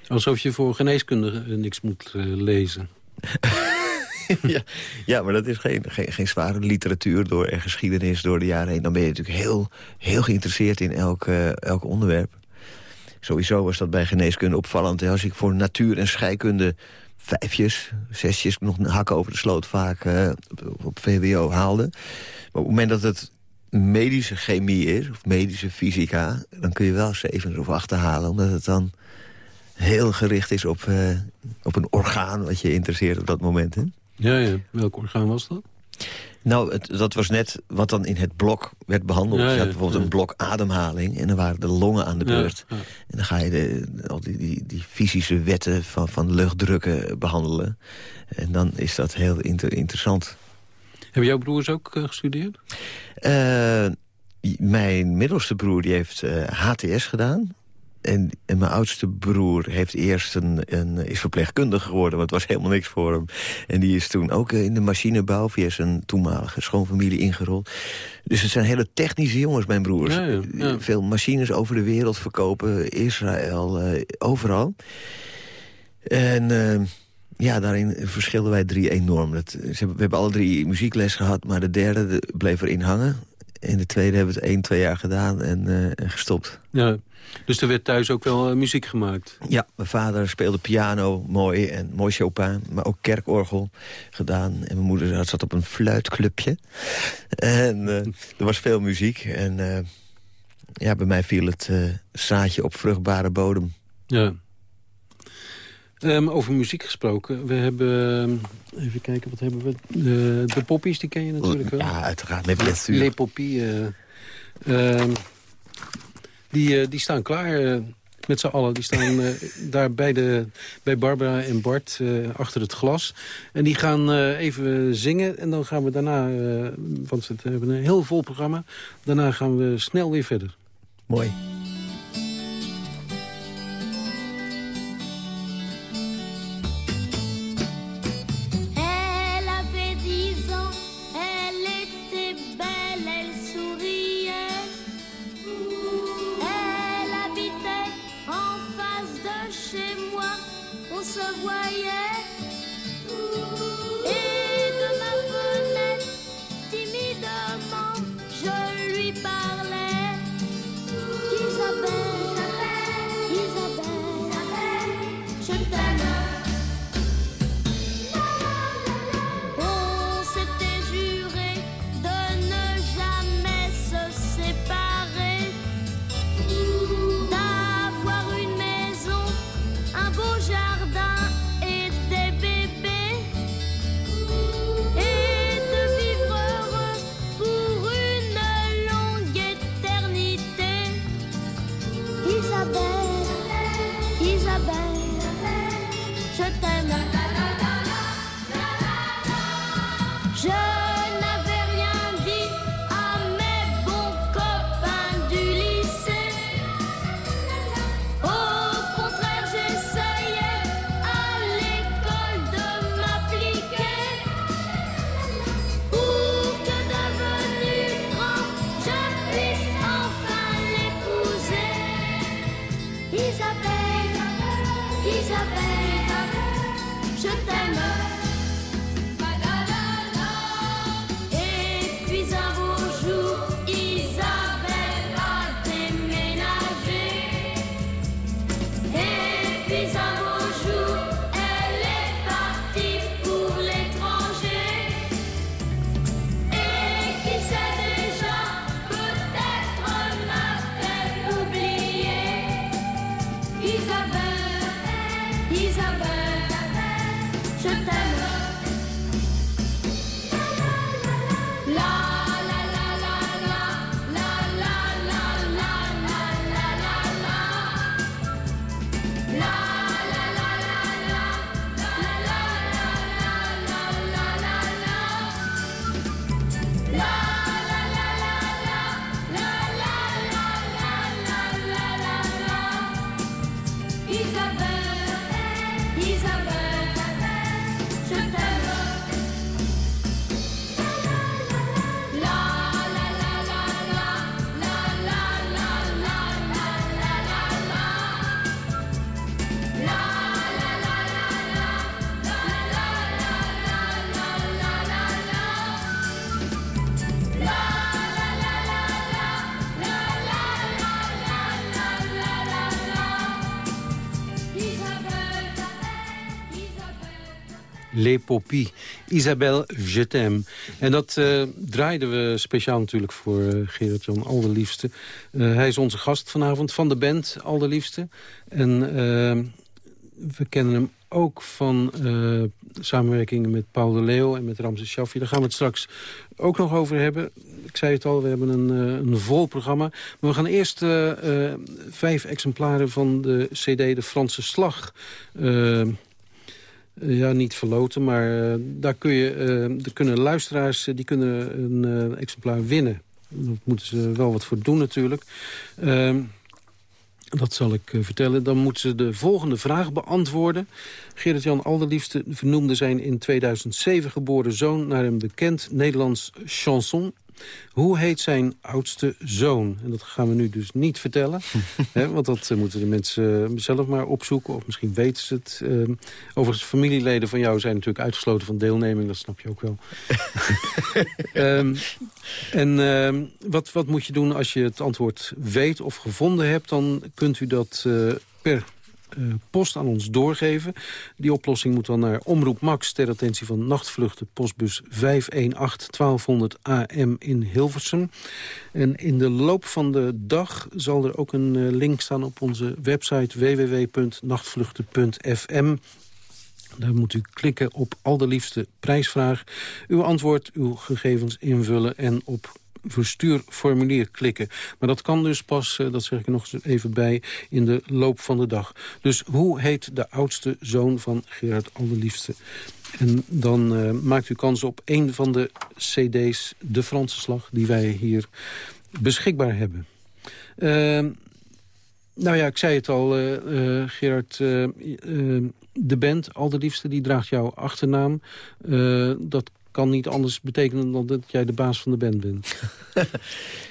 Alsof je voor geneeskunde niks moet uh, lezen. (laughs) ja, ja, maar dat is geen, geen, geen zware literatuur door en geschiedenis door de jaren heen. Dan ben je natuurlijk heel, heel geïnteresseerd in elk, uh, elk onderwerp. Sowieso was dat bij geneeskunde opvallend. Als ik voor natuur en scheikunde vijfjes, zesjes, nog een hak over de sloot vaak uh, op VWO haalde. Maar op het moment dat het medische chemie is, of medische fysica... dan kun je wel zeven of acht halen, omdat het dan heel gericht is op, uh, op een orgaan... wat je interesseert op dat moment. Hè? Ja, ja. Welk orgaan was dat? Nou, het, dat was net wat dan in het blok werd behandeld. Ja, ja, je had bijvoorbeeld een blok ademhaling en dan waren de longen aan de beurt. En dan ga je de, al die, die, die, fysische wetten van, van luchtdrukken behandelen. En dan is dat heel inter, interessant. Hebben jouw broers ook uh, gestudeerd? Uh, mijn middelste broer die heeft uh, HTS gedaan. En, en, mijn oudste broer heeft eerst een, een, is verpleegkundige geworden. Want het was helemaal niks voor hem. En die is toen ook in de machinebouw via zijn toenmalige schoonfamilie ingerold. Dus het zijn hele technische jongens, mijn broers. Ja, ja, ja. Veel machines over de wereld verkopen. Israël, uh, overal. En... Uh, ja, daarin verschillen wij drie enorm. Dat, we hebben alle drie muziekles gehad, maar de derde de, bleef erin hangen. En de tweede hebben we het één, twee jaar gedaan en, uh, en gestopt. Ja. Dus er werd thuis ook wel uh, muziek gemaakt? Ja, mijn vader speelde piano, mooi, en mooi Chopin, maar ook kerkorgel gedaan. En mijn moeder zat op een fluitclubje. En uh, er was veel muziek. En uh, ja, bij mij viel het zaadje op vruchtbare bodem. Ja. Um, over muziek gesproken. We hebben, even kijken, wat hebben we? De, de poppies, die ken je natuurlijk wel. Ja, uiteraard, poppies. Die, uh, die staan klaar uh, met z'n allen. Die staan uh, daar bij, de, bij Barbara en Bart achter het glas. En die gaan even zingen. En dan gaan we daarna, want we hebben een heel vol programma... daarna gaan we snel weer verder. Mooi. 춥다 Poppy, Isabelle t'aime. En dat eh, draaiden we speciaal natuurlijk voor eh, Gerard-Jan Alderliefste. Eh hij is onze gast vanavond van de band Alderliefste. En eh, we kennen hem ook van eh, samenwerkingen met Paul de Leeuw en met Ramses Shaffi. Daar gaan we het straks ook nog over hebben. Ik zei het al, we hebben een, een vol programma. Maar we gaan eerst vijf exemplaren van de cd De Franse Slag... ja, niet verloten, maar eh, daar kun je, eh, de kunnen luisteraars eh, die kunnen een exemplaar winnen. Daar moeten ze wel wat voor doen natuurlijk. Ehm, dat zal ik vertellen. Dan moeten ze de volgende vraag beantwoorden. Gerrit-Jan Alderliefste vernoemde zijn in 2007 geboren zoon... naar een bekend Nederlands chanson. Hoe heet zijn oudste zoon? En dat gaan we nu dus niet vertellen. (laughs) hè, want dat eh, moeten de mensen eh, zelf maar opzoeken. Of misschien weten ze het. Ehm, overigens, familieleden van jou zijn natuurlijk uitgesloten van deelneming. Dat snap je ook wel. (laughs) Ehm, en ehm, wat, wat moet je doen als je het antwoord weet of gevonden hebt? Dan kunt u dat eh, per eh, post aan ons doorgeven. Die oplossing moet dan naar Omroep Max... ter attentie van nachtvluchten postbus 518 1200 AM in Hilversum. En in de loop van de dag zal er ook een eh, link staan op onze website www.nachtvluchten.fm. Daar moet u klikken op allerliefste prijsvraag. Uw antwoord, uw gegevens invullen en op verstuurformulier klikken. Maar dat kan dus pas, eh, dat zeg ik nog even bij, in de loop van de dag. Dus hoe heet de oudste zoon van Gerard Allerliefste? En dan eh, maakt u kans op een van de cd's, De Franse Slag, die wij hier beschikbaar hebben. Ehm, nou ja, ik zei het al, eh, Gerard. de band, Allerliefste, die draagt jouw achternaam. Dat kan niet anders betekenen dan dat jij de baas van de band bent. (laughs)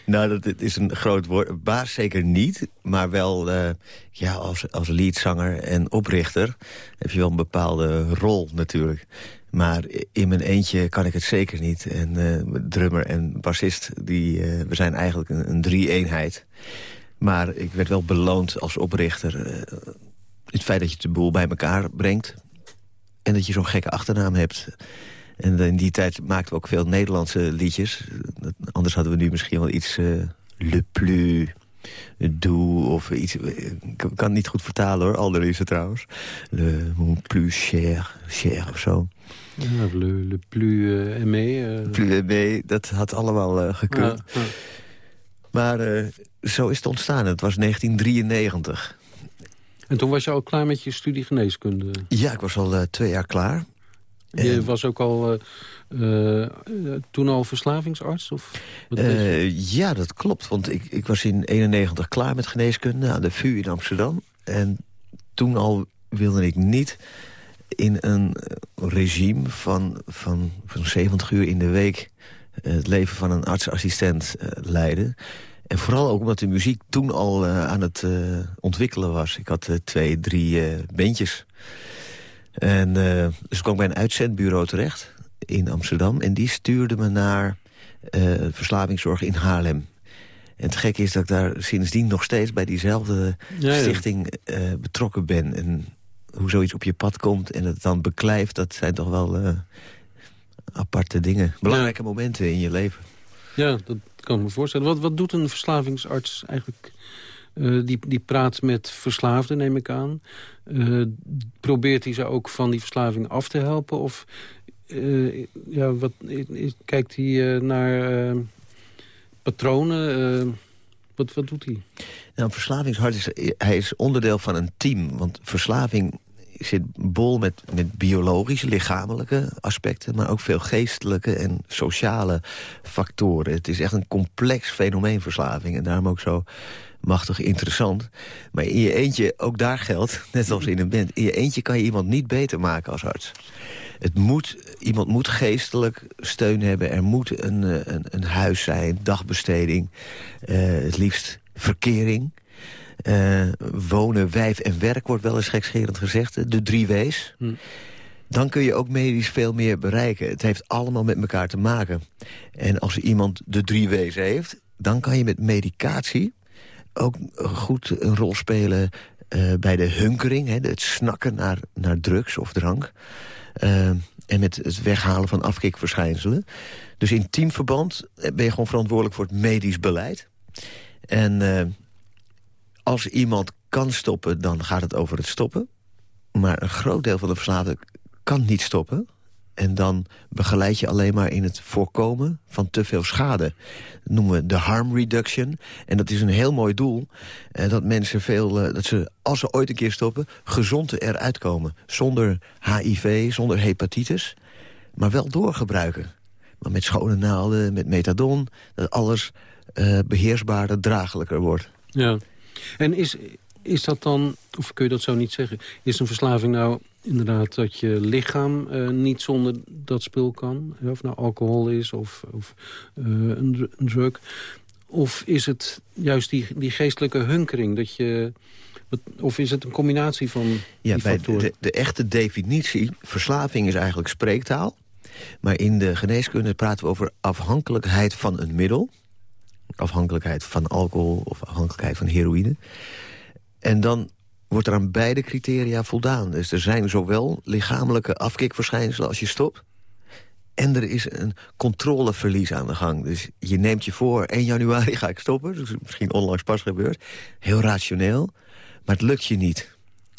Nou, dat, is een groot woord. Baas zeker niet, maar wel eh, ja, als, als leadzanger en oprichter... heb je wel een bepaalde rol natuurlijk. Maar in mijn eentje kan ik het zeker niet. En eh, drummer en bassist, die, eh, we zijn eigenlijk een, een drie-eenheid. Maar ik werd wel beloond als oprichter. het feit dat je de boel bij elkaar brengt... en dat je zo'n gekke achternaam hebt... En in die tijd maakten we ook veel Nederlandse liedjes. Anders hadden we nu misschien wel iets... eh, Le plus doux of iets... Ik kan het niet goed vertalen hoor, Alder is het trouwens. Le mon plus cher, cher of zo. Ja, le, le plus eh, aimé. eh. Plus aimé, dat had allemaal eh, gekund. Ja, ja. Maar eh, zo is het ontstaan. Het was 1993. En toen was je al klaar met je studie geneeskunde. Ja, ik was al eh, twee jaar klaar. Je was ook al eh, eh, toen al verslavingsarts? Of? Eh, ja, dat klopt. Want ik, ik was in 91 klaar met geneeskunde aan de VU in Amsterdam. En toen al wilde ik niet in een regime van, van, van 70 uur in de week... het leven van een artsassistent leiden. En vooral ook omdat de muziek toen al aan het ontwikkelen was. Ik had twee, drie bandjes. En eh, dus kwam ik bij een uitzendbureau terecht in Amsterdam. En die stuurde me naar eh, verslavingszorg in Haarlem. En het gekke is dat ik daar sindsdien nog steeds bij diezelfde Ja, ja. stichting eh, betrokken ben. En hoe zoiets op je pad komt en het dan beklijft... dat zijn toch wel aparte dingen. Belangrijke momenten in je leven. Ja, dat kan ik me voorstellen. Wat, wat doet een verslavingsarts eigenlijk? Eh, die, die praat met verslaafden, neem ik aan. Eh, probeert hij ze ook van die verslaving af te helpen? Of eh, ja, wat, kijkt hij naar patronen? Wat, wat doet hij? Nou, een verslavingshart is, hij is onderdeel van een team. Want verslaving zit bol met, met biologische, lichamelijke aspecten... maar ook veel geestelijke en sociale factoren. Het is echt een complex fenomeen, verslaving. En daarom ook zo machtig interessant. Maar in je eentje, ook daar geldt, (laughs) net als in een band... in je eentje kan je iemand niet beter maken als arts. Het moet, iemand moet geestelijk steun hebben. Er moet een, eh, een, een huis zijn, dagbesteding. eh, het liefst verkering. Eh, wonen, wijf en werk wordt wel eens gekscherend gezegd. De drie W's. Hm. Dan kun je ook medisch veel meer bereiken. Het heeft allemaal met elkaar te maken. En als iemand de drie W's heeft... dan kan je met medicatie ook goed een rol spelen... eh, bij de hunkering, hè, het snakken naar, naar drugs of drank. Eh, en met het weghalen van afkikverschijnselen. Dus in teamverband ben je gewoon verantwoordelijk voor het medisch beleid. En eh, als iemand kan stoppen, dan gaat het over het stoppen. Maar een groot deel van de verslaafden kan niet stoppen. En dan begeleid je alleen maar in het voorkomen van te veel schade. Dat noemen we de harm reduction. En dat is een heel mooi doel. Eh, dat mensen veel, eh, dat ze, als ze ooit een keer stoppen... gezond eruit komen. Zonder HIV, zonder hepatitis. Maar wel doorgebruiken. Maar met schone naalden, met methadon. Dat alles eh, beheersbaarder, draaglijker wordt. Ja. En is, is dat dan, of kun je dat zo niet zeggen... is een verslaving nou inderdaad dat je lichaam eh, niet zonder dat spul kan? Of nou alcohol is of, of eh, een, een drug. Of is het juist die, die geestelijke hunkering? Dat je, of is het een combinatie van Ja, die bij factoren? de, de echte definitie, verslaving is eigenlijk spreektaal. Maar in de geneeskunde praten we over afhankelijkheid van een middel. Afhankelijkheid van alcohol of afhankelijkheid van heroïne. En dan wordt er aan beide criteria voldaan. Dus er zijn zowel lichamelijke afkikverschijnselen als je stopt... en er is een controleverlies aan de gang. Dus je neemt je voor, 1 januari ga ik stoppen. Dat is misschien onlangs pas gebeurd. Heel rationeel, maar het lukt je niet.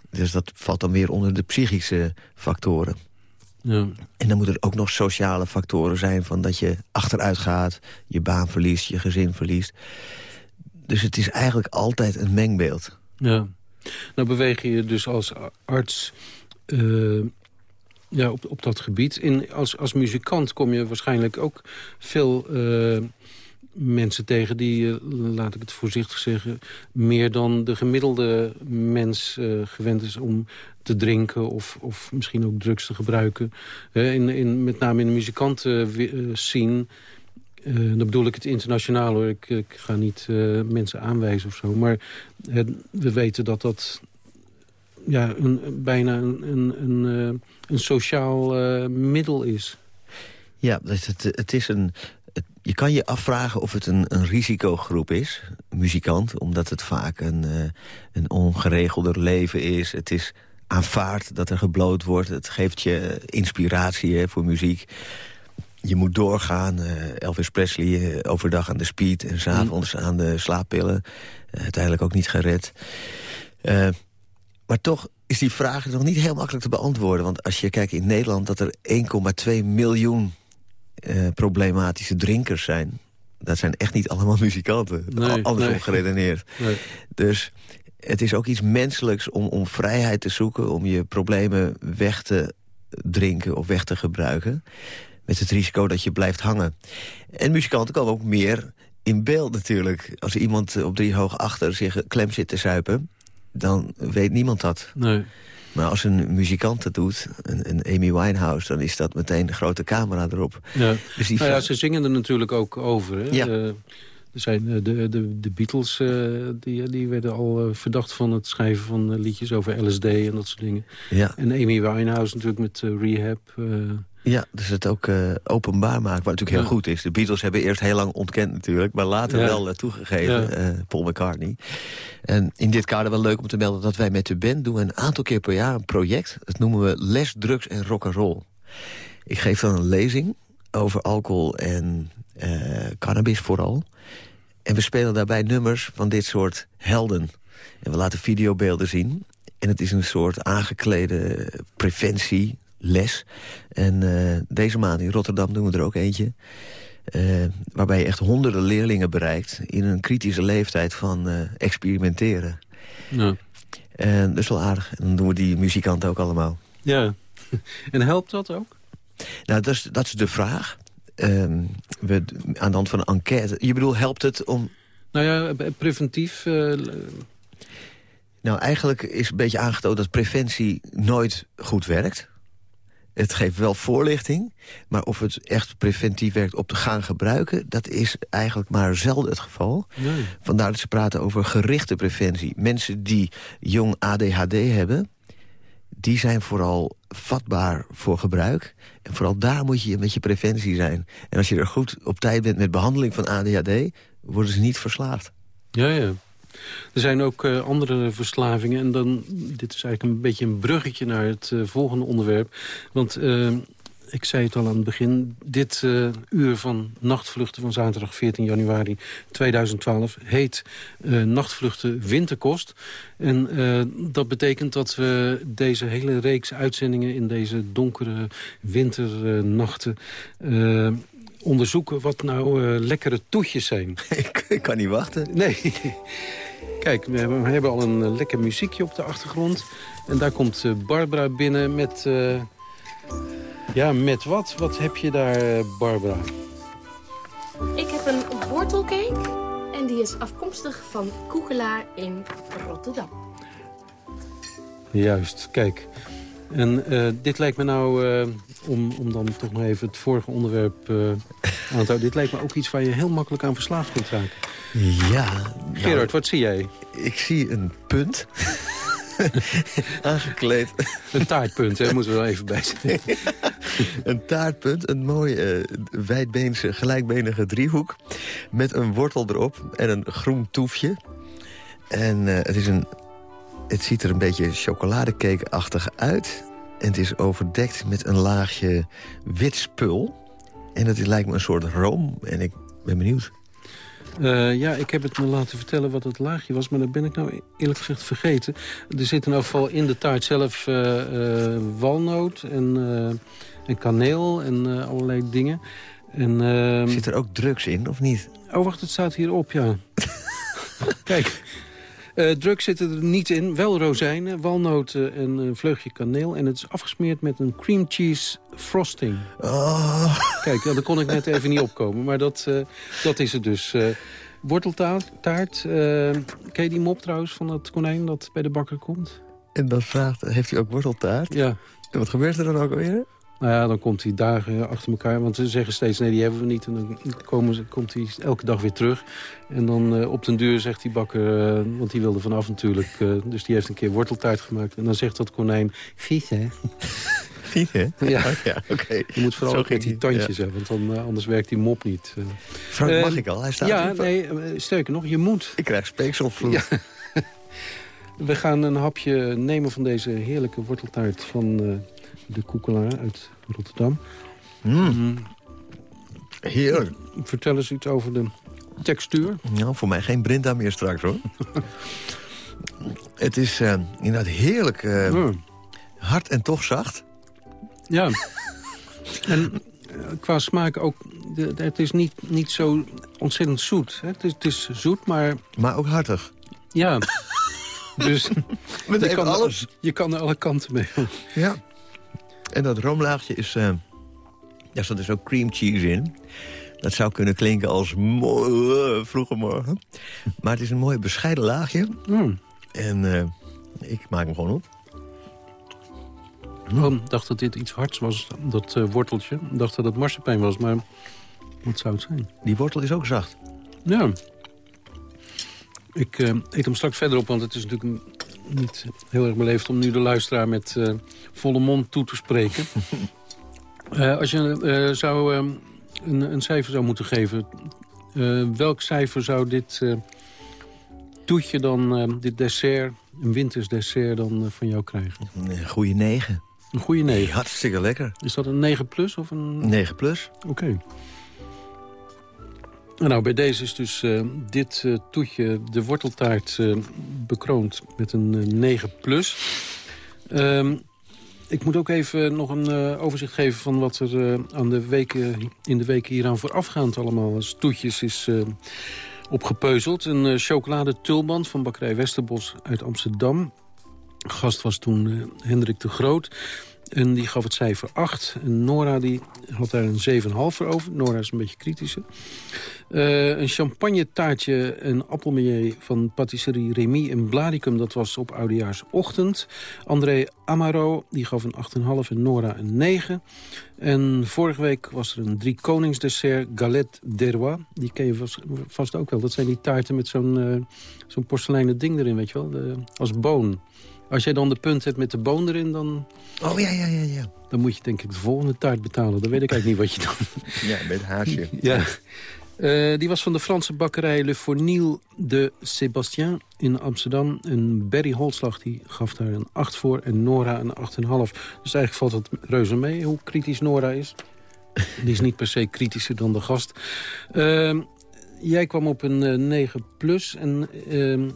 Dus dat valt dan weer onder de psychische factoren. Ja. En dan moeten er ook nog sociale factoren zijn... van dat je achteruit gaat, je baan verliest, je gezin verliest. Dus het is eigenlijk altijd een mengbeeld. Ja. Nou beweeg je dus als arts eh, ja, op, op dat gebied. In, als, als muzikant kom je waarschijnlijk ook veel eh, mensen tegen die, eh, laat ik het voorzichtig zeggen... meer dan de gemiddelde mens gewend is om te drinken... of, of misschien ook drugs te gebruiken. In, in, met name in de muzikantenscene... Uh, dan bedoel ik het internationaal hoor. Ik, ik ga niet eh, mensen aanwijzen of zo. Maar eh, we weten dat dat ja, een, bijna een, een, een, eh, sociaal eh, middel is. Ja, het, het, is een... je kan je afvragen of het een, een risicogroep is, muzikant... omdat het vaak een, eh, een ongeregelder leven is. Het is aanvaard dat er gebloot wordt. Het geeft je eh, inspiratie voor muziek. Je moet doorgaan. eh, Elvis Presley eh, overdag aan de speed en s'avonds aan de slaappillen. Eh, uiteindelijk ook niet gered. Maar toch is die vraag nog niet heel makkelijk te beantwoorden. Want als je kijkt in Nederland dat er 1,2 miljoen problematische drinkers zijn. Dat zijn echt niet allemaal muzikanten. Nee, Andersom nee. geredeneerd. Nee. Dus het is ook iets menselijks om, om vrijheid te zoeken... om je problemen weg te drinken of weg te gebruiken. Met het risico dat je blijft hangen. En muzikanten komen ook meer in beeld natuurlijk. Als iemand op drie hoog achter zich klem zit te zuipen... dan weet niemand dat. Nee. Maar als een muzikant het doet, een, een Amy Winehouse... dan is dat meteen de grote camera erop. Ja. Dus die Nou ja, ze zingen er natuurlijk ook over. Hè? Ja. Eh, er zijn eh, de, de, de Beatles, eh, die, die werden al verdacht van het schrijven van liedjes over LSD en dat soort dingen. Ja. En Amy Winehouse natuurlijk met eh, Rehab. Ja, dus het ook eh, openbaar maken, wat natuurlijk heel Ja. goed is. De Beatles hebben eerst heel lang ontkend natuurlijk... maar later Ja. wel eh, toegegeven, Ja. eh, Paul McCartney. En in dit kader wel leuk om te melden dat wij met de band... doen een aantal keer per jaar een project. Dat noemen we Les, Drugs en Rock'n'Roll. Ik geef dan een lezing over alcohol en cannabis vooral. En we spelen daarbij nummers van dit soort helden. En we laten videobeelden zien. En het is een soort aangeklede preventieles. En eh, deze maand in Rotterdam doen we er ook eentje. eh, waarbij je echt honderden leerlingen bereikt... in een kritische leeftijd van eh, experimenteren. nou, En dat is wel aardig. En dan doen we die muzikanten ook allemaal. ja. (laughs) en helpt dat ook? Nou, dat is, dat is de vraag. Ehm, we, aan de hand van een enquête. Je bedoelt, helpt het om... Nou ja, preventief... Nou, eigenlijk is een beetje aangetoond dat preventie nooit goed werkt. Het geeft wel voorlichting, maar of het echt preventief werkt op te gaan gebruiken... dat is eigenlijk maar zelden het geval. nee. Vandaar dat ze praten over gerichte preventie. Mensen die jong ADHD hebben, die zijn vooral vatbaar voor gebruik. En vooral daar moet je met je preventie zijn. En als je er goed op tijd bent met behandeling van ADHD... worden ze niet verslaafd. Ja, ja. Er zijn ook eh, andere verslavingen. En dan, dit is eigenlijk een beetje een bruggetje naar het eh, volgende onderwerp. Want eh, ik zei het al aan het begin. Dit uur van nachtvluchten van zaterdag 14 januari 2012 heet Nachtvluchten Winterkost. En dat betekent dat we deze hele reeks uitzendingen in deze donkere winternachten... onderzoeken wat nou lekkere toetjes zijn. (laughs) ik, ik kan niet wachten. Nee. (laughs) Kijk, we hebben, we hebben al een eh, lekker muziekje op de achtergrond. En daar komt eh, Barbara binnen met... eh, ja, met wat? Wat heb je daar, Barbara? Ik heb een wortelcake en die is afkomstig van Koekelaar in Rotterdam. Juist, kijk. En dit lijkt me nou, om, om dan toch nog even het vorige onderwerp aan te houden... dit lijkt me ook iets waar je heel makkelijk aan verslaafd kunt raken. Ja. nou, Gerard, wat zie jij? Ik zie een punt. (laughs) Aangekleed. Een taartpunt, hè, moeten we wel even bij zijn. (laughs) een taartpunt, een mooie eh, wijdbeense, gelijkbenige driehoek... met een wortel erop en een groen toefje. En eh, het, is een, het ziet er een beetje chocoladecake-achtig uit. En het is overdekt met een laagje wit spul. En het lijkt me een soort room. En ik ben benieuwd. Eh, ja, ik heb het me laten vertellen wat het laagje was... maar dat ben ik nou eerlijk gezegd vergeten. Er zit in elk geval in de taart zelf eh, walnoot en, en kaneel en allerlei dingen. En, ehm, Zit er ook drugs in, of niet? Oh, wacht, het staat hierop, ja. (laughs) Kijk, Eh, drugs zitten er niet in. Wel rozijnen, walnoten en een vleugje kaneel. En het is afgesmeerd met een cream cheese frosting. Oh. Kijk, ja, daar kon ik net even niet opkomen. Maar dat, eh, dat is het dus. Eh, worteltaart. Taart, ken je die mop trouwens van dat konijn dat bij de bakker komt? En dan vraagt, heeft hij ook worteltaart? Ja. En wat gebeurt er dan ook alweer? Nou ja, dan komt hij dagen achter elkaar. Want ze zeggen steeds, nee, die hebben we niet. En dan komen ze, komt hij elke dag weer terug. En dan eh, op den duur zegt die bakker... eh, want die wilde vanaf natuurlijk. eh, dus die heeft een keer worteltaart gemaakt. En dan zegt dat konijn... Vies, hè? (laughs) Vies, hè? (laughs) Ja. Ja, oké. Je moet vooral Zo ook met die tandjes hebben. Want dan, anders werkt die mop niet. Frank, mag ik al? Hij staat Ja, nee, sterker nog, je moet. Ik krijg speekselvloed. Ja. (laughs) We gaan een hapje nemen van deze heerlijke worteltaart van eh, de Koekelaar uit Rotterdam. Mm, heerlijk. Vertel eens iets over de textuur. Nou, voor mij geen Brinda meer straks, hoor. het is eh, inderdaad heerlijk eh, Mm. hard en toch zacht. Ja. en qua smaak ook... De, de- het is niet, niet zo ontzettend zoet. Hè? Het, is, het is zoet, maar Maar ook hartig. ja... Dus (laughs) Met je kan, alles. je kan er alle kanten mee. Ja. En dat roomlaagje is... eh daar zat dus ook cream cheese in. Dat zou kunnen klinken als eh, vroege morgen. Maar het is een mooi bescheiden laagje. Mm. En eh, ik maak hem gewoon op. Ik dacht dat dit iets hards was, dat worteltje. Ik dacht dat het marsepein was, maar wat zou het zijn? Die wortel is ook zacht. Ja. Ik eh, eet hem straks verder op, want het is natuurlijk niet heel erg beleefd... om nu de luisteraar met eh, volle mond toe te spreken. (laughs) Eh, als je eh, zou, eh, een, een cijfer zou moeten geven... welk cijfer zou dit toetje dan, dit dessert... een winters dessert dan van jou krijgen? Een goede 9. Een goede Nee, 9. hartstikke lekker. Is dat een 9 plus of een... 9 plus. Oké. Nou, bij deze is dus eh, dit eh, toetje, de worteltaart, eh, bekroond met een eh, 9 plus. Ehm, ik moet ook even nog een overzicht geven van wat er aan de weken, in de weken hieraan voorafgaand allemaal als toetjes is opgepeuzeld. Een chocolade tulband van bakkerij Westerbos uit Amsterdam. Gast was toen Hendrik de Groot. En die gaf het cijfer 8. En Nora die had daar een 7,5 voor over. Nora is een beetje kritischer. Eh, een champagne taartje en appelmeillet van patisserie Remy in Blaricum. Dat was op oudejaarsochtend. André Amaro die gaf een 8,5 en Nora een 9. En vorige week was er een drie koningsdessert Galette d'Errois. Die ken je vast, vast ook wel. Dat zijn die taarten met zo'n eh, zo'n porseleinen ding erin, weet je wel. De- als boon. Als jij dan de punt hebt met de boon erin, dan, Oh, ja, ja, ja, ja. dan moet je denk ik de volgende taart betalen. Dan weet ik eigenlijk niet wat je doet. Ja, met haasje. Ja. Eh, die was van de Franse bakkerij Le Fournil de Sébastien in Amsterdam. En Berry Holslag die gaf daar een 8 voor en Nora een 8,5. Dus eigenlijk valt het reuze mee hoe kritisch Nora is. (laughs) Die is niet per se kritischer dan de gast. Ehm, jij kwam op een eh, 9 plus. En ehm,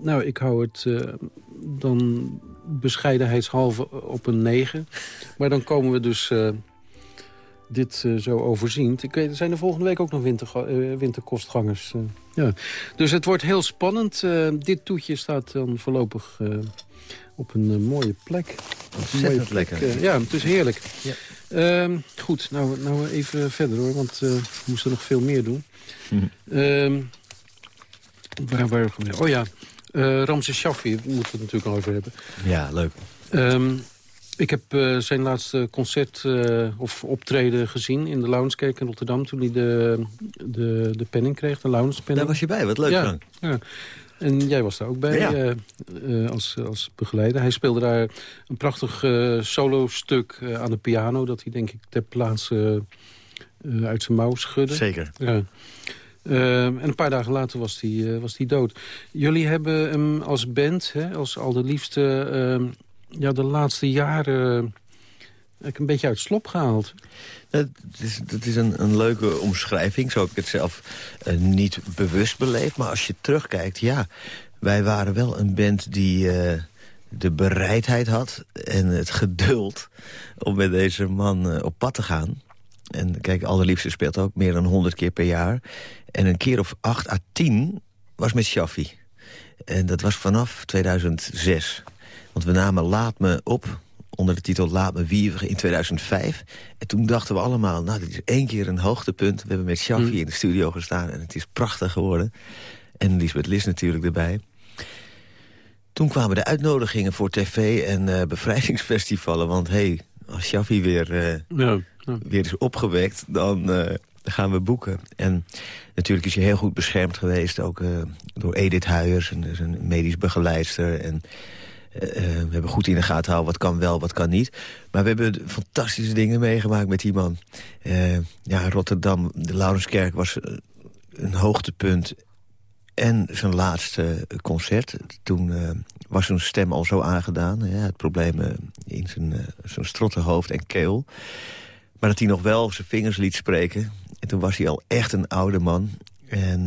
nou, ik hou het eh, dan bescheidenheidshalve op een 9. Maar dan komen we dus... dit eh, zo overziend. Ik weet, er zijn er volgende week ook nog winterga- eh, winterkostgangers. eh, ja. Dus het wordt heel spannend. Dit toetje staat dan voorlopig op een mooie plek. Ontzettend mooie plek, lekker. ja, het is heerlijk. Ja. Ehm, goed, nou, nou even verder hoor, want we moesten nog veel meer doen. Mhm. (laughs) Ehm, waar, waar, oh ja, Ramses Shaffi, daar moeten we het natuurlijk al over hebben. Ja, leuk. Ehm, ik heb eh, zijn laatste concert eh, of optreden gezien in de Loungekerk in Rotterdam... toen hij de, de, de penning kreeg, de Lounge penning. Daar was je bij, wat leuk ja, Frank. ja. En jij was daar ook bij Ja. eh, als, als begeleider. Hij speelde daar een prachtig solo-stuk aan de piano... dat hij denk ik ter plaatse uit zijn mouw schudde. Zeker. Ja. En een paar dagen later was hij was die dood. Jullie hebben hem als band, hè, als al de liefste... eh, ja, de laatste jaren eigenlijk een beetje uit slop gehaald. Het is, het is een, een leuke omschrijving. Zo heb ik het zelf eh, niet bewust beleefd. Maar als je terugkijkt, ja, wij waren wel een band die eh, de bereidheid had... en het geduld om met deze man eh, op pad te gaan. En kijk, Allerliefste speelt ook meer dan 100 keer per jaar. En een keer of acht à tien was met Shaffi. En dat was vanaf 2006. Want we namen Laat Me op onder de titel Laat Me Wievigen in 2005. En toen dachten we allemaal, nou, dit is één keer een hoogtepunt. We hebben met Shaffi in de studio gestaan en het is prachtig geworden. En Lisbeth Lis natuurlijk erbij. Toen kwamen de uitnodigingen voor tv en eh, bevrijdingsfestivalen. Want hé, hey, als Shaffi weer, eh, weer is opgewekt, dan eh, gaan we boeken. En natuurlijk is hij heel goed beschermd geweest. Ook door Edith Huyers, een, een medisch begeleidster. En eh, eh, we hebben goed in de gaten gehouden wat kan wel, wat kan niet. Maar we hebben fantastische dingen meegemaakt met die man. Eh, ja, Rotterdam, de Laurenskerk was een hoogtepunt en zijn laatste concert. Toen was zijn stem al zo aangedaan. Hè, het probleem in zijn, zijn strottenhoofd en keel. Maar dat hij nog wel zijn vingers liet spreken. En toen was hij al echt een oude man. En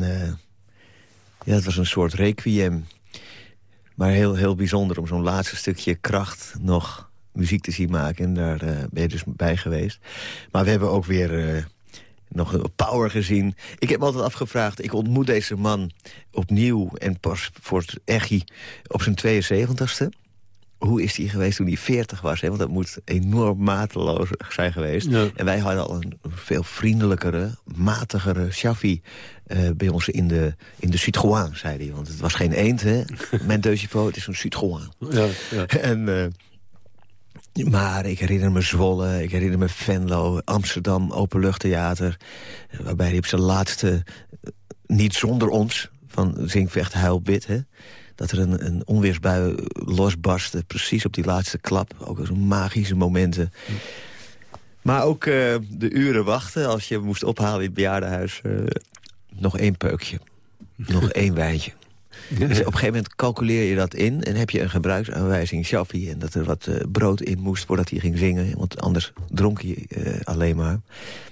ja, het was een soort requiem. Maar heel, heel bijzonder om zo'n laatste stukje kracht nog muziek te zien maken. En daar eh, ben je dus bij geweest. Maar we hebben ook weer eh, nog power gezien. Ik heb me altijd afgevraagd, ik ontmoet deze man opnieuw... en pas voor het echi op zijn 72ste. Hoe is hij geweest toen hij 40 was? Hè? Want dat moet enorm mateloos zijn geweest. Ja. En wij hadden al een veel vriendelijkere, matigere Shaffi... eh, bij ons in de, in de Citroën, zei hij. Want het was geen eend, hè? (laughs) Mijn Deuxiveau, het is een Citroën. Ja, ja. En, eh, maar ik herinner me Zwolle, ik herinner me Venlo, Amsterdam, Openluchttheater. Waarbij hij op zijn laatste, eh, niet zonder ons, van Zingvecht Huilbit... Hè, dat er een, een onweersbui losbarstte, precies op die laatste klap. Ook zo'n magische momenten. Maar ook eh, de uren wachten als je moest ophalen in het bejaardenhuis. eh, nog één peukje, nog (laughs) één wijntje. Dus op een gegeven moment calculeer je dat in... en heb je een gebruiksaanwijzing Shaffi... en dat er wat eh, brood in moest voordat hij ging zingen. Want anders dronk hij eh, alleen maar.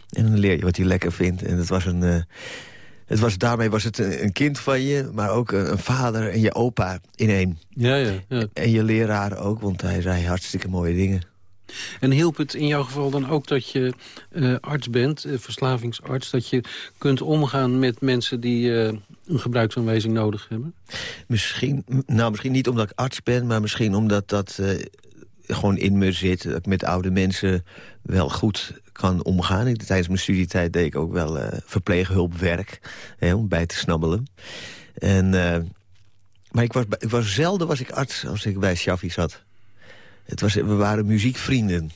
En dan leer je wat hij lekker vindt. En het was een... het was, daarmee was het een, kind van je, maar ook een, vader en je opa in één. Ja, ja, ja. En je leraar ook, want hij zei hartstikke mooie dingen. En hielp het in jouw geval dan ook dat je eh, arts bent, eh, verslavingsarts... dat je kunt omgaan met mensen die eh, een gebruiksaanwijzing nodig hebben? Misschien, nou, misschien niet omdat ik arts ben, maar misschien omdat dat gewoon in me zit. Dat ik met oude mensen wel goed kan omgaan. Ik, tijdens mijn studietijd deed ik ook wel eh, verpleeghulpwerk, hè, om bij te snabbelen. En, eh, maar ik was, ik was zelden was ik arts als ik bij Shaffi zat. Het was, we waren muziekvrienden.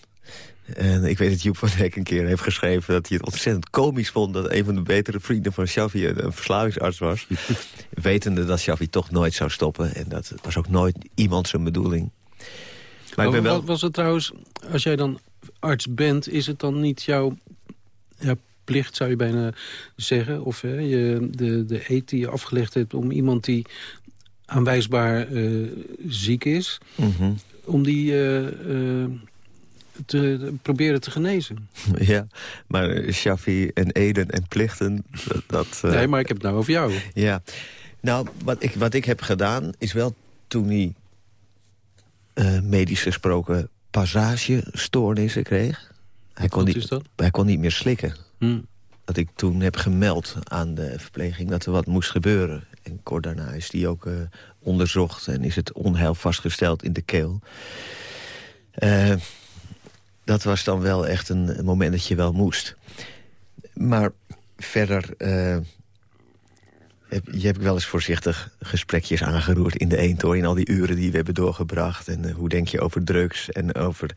En ik weet dat Joep van Dijk een keer heeft geschreven... dat hij het ontzettend komisch vond... dat een van de betere vrienden van Shaffi een, verslavingsarts was. (laughs) Wetende dat Shaffi toch nooit zou stoppen. En dat was ook nooit iemand zijn bedoeling. Maar ik ben wel... Wat was het trouwens, als jij dan arts bent... is het dan niet jouw ja, plicht, zou je bijna zeggen... of hè, je, de, de eet die je afgelegd hebt om iemand die aanwijsbaar eh, ziek is... Mhm. om die eh, eh, te, te proberen te genezen. (laughs) Ja, maar Shaffi en Eden en plichten... Dat, dat, Nee, maar ik heb het nou over jou. Ja, nou, wat ik, wat ik heb gedaan is wel toen hij medisch gesproken passagestoornissen kreeg. Hij kon, niet, hij kon niet meer slikken. Hm. Dat ik toen heb gemeld aan de verpleging dat er wat moest gebeuren. En kort daarna is die ook eh, onderzocht en is het onheil vastgesteld in de keel. Eh, dat was dan wel echt een, een moment dat je wel moest. Maar verder... eh, heb, je hebt wel eens voorzichtig gesprekjes aangeroerd in de eentooi... in al die uren die we hebben doorgebracht. En eh, hoe denk je over drugs en over,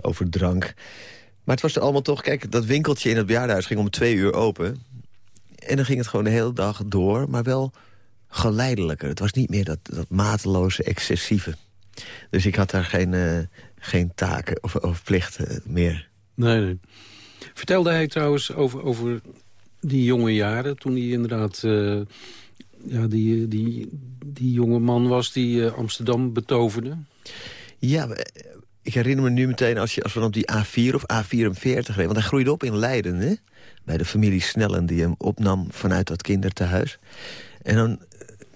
over drank. Maar het was er allemaal toch... Kijk, dat winkeltje in het bejaardenhuis ging om twee uur open. En dan ging het gewoon de hele dag door, maar wel geleidelijker. Het was niet meer dat, dat mateloze, excessieve. Dus ik had daar geen, eh, geen taken of, of plichten meer. Nee, nee. Vertelde hij trouwens over, over die jonge jaren... toen hij inderdaad eh, ja, die, die, die jonge man was die eh, Amsterdam betoverde? Ja, eh, ik herinner me nu meteen als, je, als we op die A4 of A44 reden. Want hij groeide op in Leiden, hè? Bij de familie Snellen die hem opnam vanuit dat kinderthuis. En dan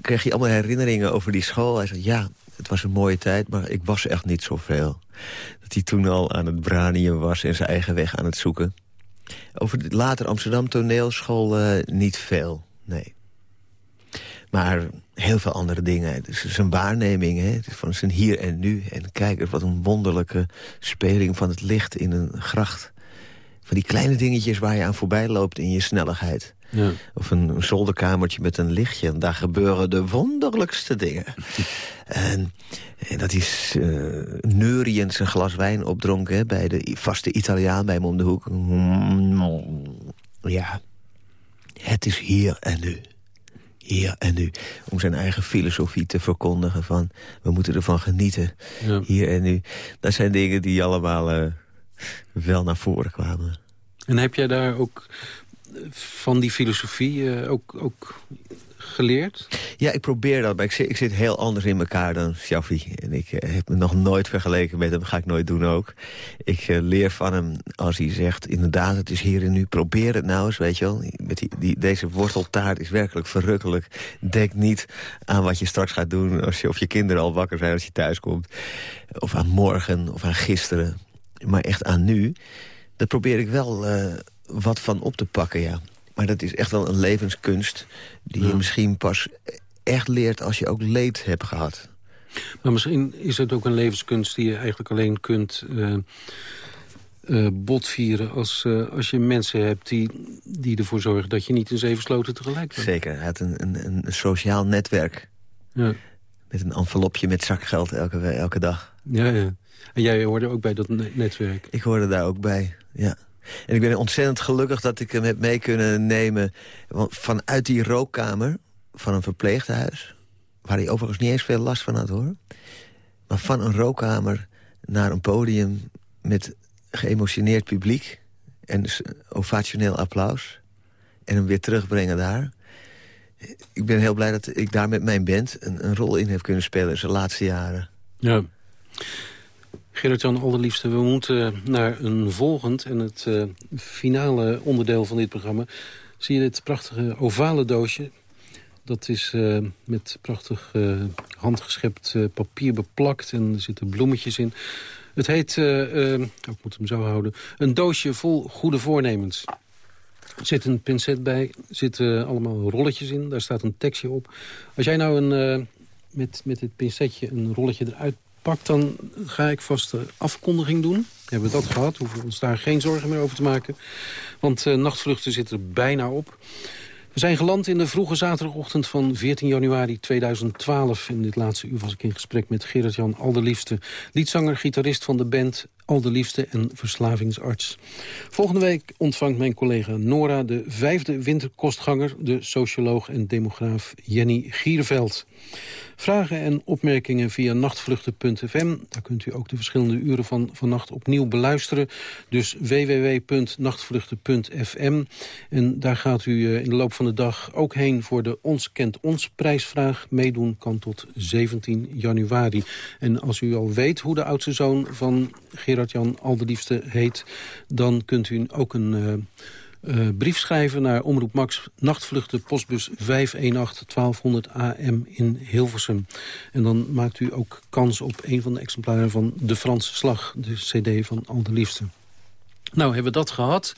kreeg hij allemaal herinneringen over die school. Hij zei, ja, het was een mooie tijd, maar ik was echt niet zoveel. Dat hij toen al aan het braniën was en zijn eigen weg aan het zoeken. Over later Amsterdam toneelschool eh, niet veel, nee. Maar heel veel andere dingen. Dus een waarneming hè? Van zijn hier en nu. En kijk wat een wonderlijke speling van het licht in een gracht. Van die kleine dingetjes waar je aan voorbij loopt in je snelheid. Ja. Of een, een zolderkamertje met een lichtje. En daar gebeuren de wonderlijkste dingen. (laughs) en, en dat is uh, neuriënd zijn glas wijn opdronken... Hè, bij de vaste Italiaan bij hem om de hoek. Ja, het is hier en nu. Hier en nu. Om zijn eigen filosofie te verkondigen van... we moeten ervan genieten. Ja. Hier en nu. Dat zijn dingen die allemaal uh, wel naar voren kwamen. En heb jij daar ook van die filosofie uh, ook, ook geleerd? Ja, ik probeer dat, maar ik zit, ik zit heel anders in elkaar dan Shaffi. En ik uh, heb me nog nooit vergeleken met hem, ga ik nooit doen ook. Ik uh, leer van hem als hij zegt, inderdaad, het is hier en nu. Probeer het nou eens, weet je wel. Met die, die, deze worteltaart is werkelijk verrukkelijk. Denk niet aan wat je straks gaat doen, als je, of je kinderen al wakker zijn als je thuis komt. Of aan morgen, of aan gisteren. Maar echt aan nu. Dat probeer ik wel wat van op te pakken, ja. Maar dat is echt wel een levenskunst die ja. je misschien pas echt leert als je ook leed hebt gehad. Maar misschien is het ook een levenskunst die je eigenlijk alleen kunt uh, uh, botvieren... Als, uh, als je mensen hebt die, die ervoor zorgen dat je niet in zeven sloten tegelijk bent. Zeker, hij had een, een, een sociaal netwerk. Ja. Met een envelopje met zakgeld elke, elke dag. Ja, ja. En jij hoorde ook bij dat netwerk? Ik hoorde daar ook bij, ja. En ik ben ontzettend gelukkig dat ik hem heb mee kunnen nemen... Vanuit die rookkamer van een verpleeghuis... waar hij overigens niet eens veel last van had, hoor. Maar van een rookkamer naar een podium met geëmotioneerd publiek... en ovationeel applaus. En hem weer terugbrengen daar. Ik ben heel blij dat ik daar met mijn band een, een rol in heb kunnen spelen... in zijn laatste jaren. Ja. Gerard-Jan Allerliefste, we moeten naar een volgend en het uh, finale onderdeel van dit programma. Zie je dit prachtige ovale doosje? Dat is uh, met prachtig uh, handgeschept papier beplakt en er zitten bloemetjes in. Het heet, ik moet hem zo houden, een doosje vol goede voornemens. Er zit een pincet bij, zitten allemaal rolletjes in, daar staat een tekstje op. Als jij nou een, met, met dit pincetje een rolletje eruit pak, dan ga ik vast de afkondiging doen. Hebben we dat gehad, hoeven we ons daar geen zorgen meer over te maken. Want uh, nachtvluchten zitten er bijna op. We zijn geland in de vroege zaterdagochtend van 14 januari 2012. In dit laatste uur was ik in gesprek met Gerard-Jan Alderliefste... liedzanger, gitarist van de band Alderliefste en verslavingsarts. Volgende week ontvangt mijn collega Nora de vijfde winterkostganger... de socioloog en demograaf Jenny Gierveld. Vragen en opmerkingen via nachtvluchten.fm. Daar kunt u ook de verschillende uren van vannacht opnieuw beluisteren. Dus www.nachtvluchten.fm. En daar gaat u in de loop van de dag ook heen voor de Ons Kent Ons prijsvraag. Meedoen kan tot 17 januari. En als u al weet hoe de oudste zoon van Gerard-Jan Alderliefste heet... dan kunt u ook een... Uh, uh, brief schrijven naar Omroep Max Nachtvluchten postbus 518 1200 AM in Hilversum. En dan maakt u ook kans op een van de exemplaren van De Franse Slag, de cd van Alderliefste. Nou, hebben we dat gehad.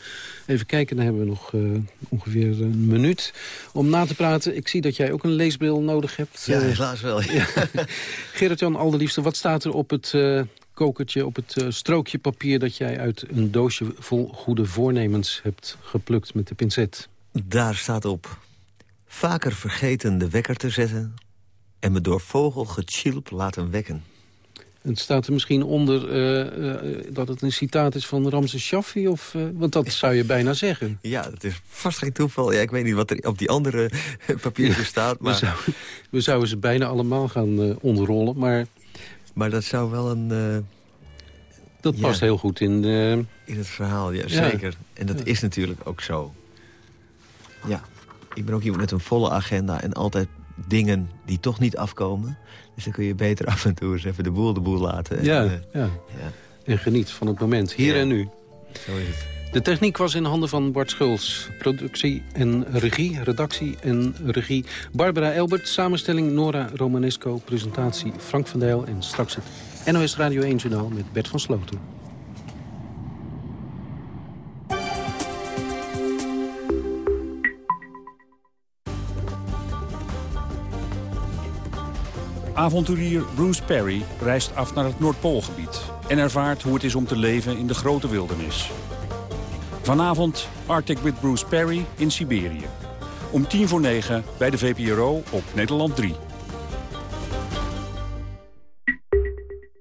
Even kijken, dan hebben we nog uh, ongeveer een minuut om na te praten. Ik zie dat jij ook een leesbril nodig hebt. Ja, helaas wel. Ja. (laughs) ja. Gerard-Jan Alderliefste, wat staat er op het... Uh, kokertje op het uh, strookje papier... dat jij uit een doosje vol goede voornemens hebt geplukt met de pincet. Daar staat op... vaker vergeten de wekker te zetten... en me door vogelgetjilp laten wekken. Het staat er misschien onder uh, uh, dat het een citaat is van Ramses Shaffi, of, uh, want dat zou je bijna zeggen. (laughs) Ja, dat is vast geen toeval. Ja, ik weet niet wat er op die andere (laughs) papieren staat. Maar... We, zou, we zouden ze bijna allemaal gaan onderrollen, maar... Maar dat zou wel een... Uh, dat past ja, heel goed in... De... In het verhaal, ja, zeker. Ja. En dat ja. is natuurlijk ook zo. Ja, ik ben ook iemand met een volle agenda... en altijd dingen die toch niet afkomen. Dus dan kun je beter (laughs) af en toe eens even de boel de boel laten. En, ja, uh, ja. en geniet van het moment. Hier en nu. Zo is het. De techniek was in handen van Bart Schuls. Productie en regie, redactie en regie Barbara Elbert. Samenstelling Nora Romanesco. Presentatie Frank van Dijl. En straks het NOS Radio 1 Journaal met Bert van Sloten. Avonturier Bruce Perry reist af naar het Noordpoolgebied... en ervaart hoe het is om te leven in de grote wildernis. Vanavond Arctic with Bruce Perry in Siberië. Om tien voor negen bij de VPRO op Nederland 3.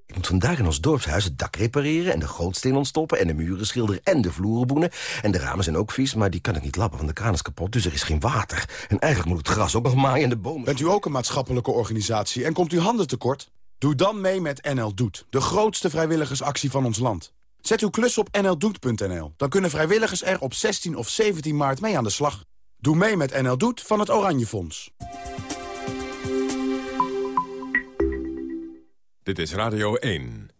Ik moet vandaag in ons dorpshuis het dak repareren... en de gootsteen ontstoppen en de muren schilderen en de vloeren boenen. En de ramen zijn ook vies, maar die kan ik niet lappen, want de kraan is kapot. Dus er is geen water. En eigenlijk moet het gras ook nog maaien en de bomen... Bent u ook een maatschappelijke organisatie en komt u handen tekort? Doe dan mee met NL Doet, de grootste vrijwilligersactie van ons land. Zet uw klus op nldoet.nl. Dan kunnen vrijwilligers er op 16 of 17 maart mee aan de slag. Doe mee met NL Doet van het Oranje Fonds. Dit is Radio 1.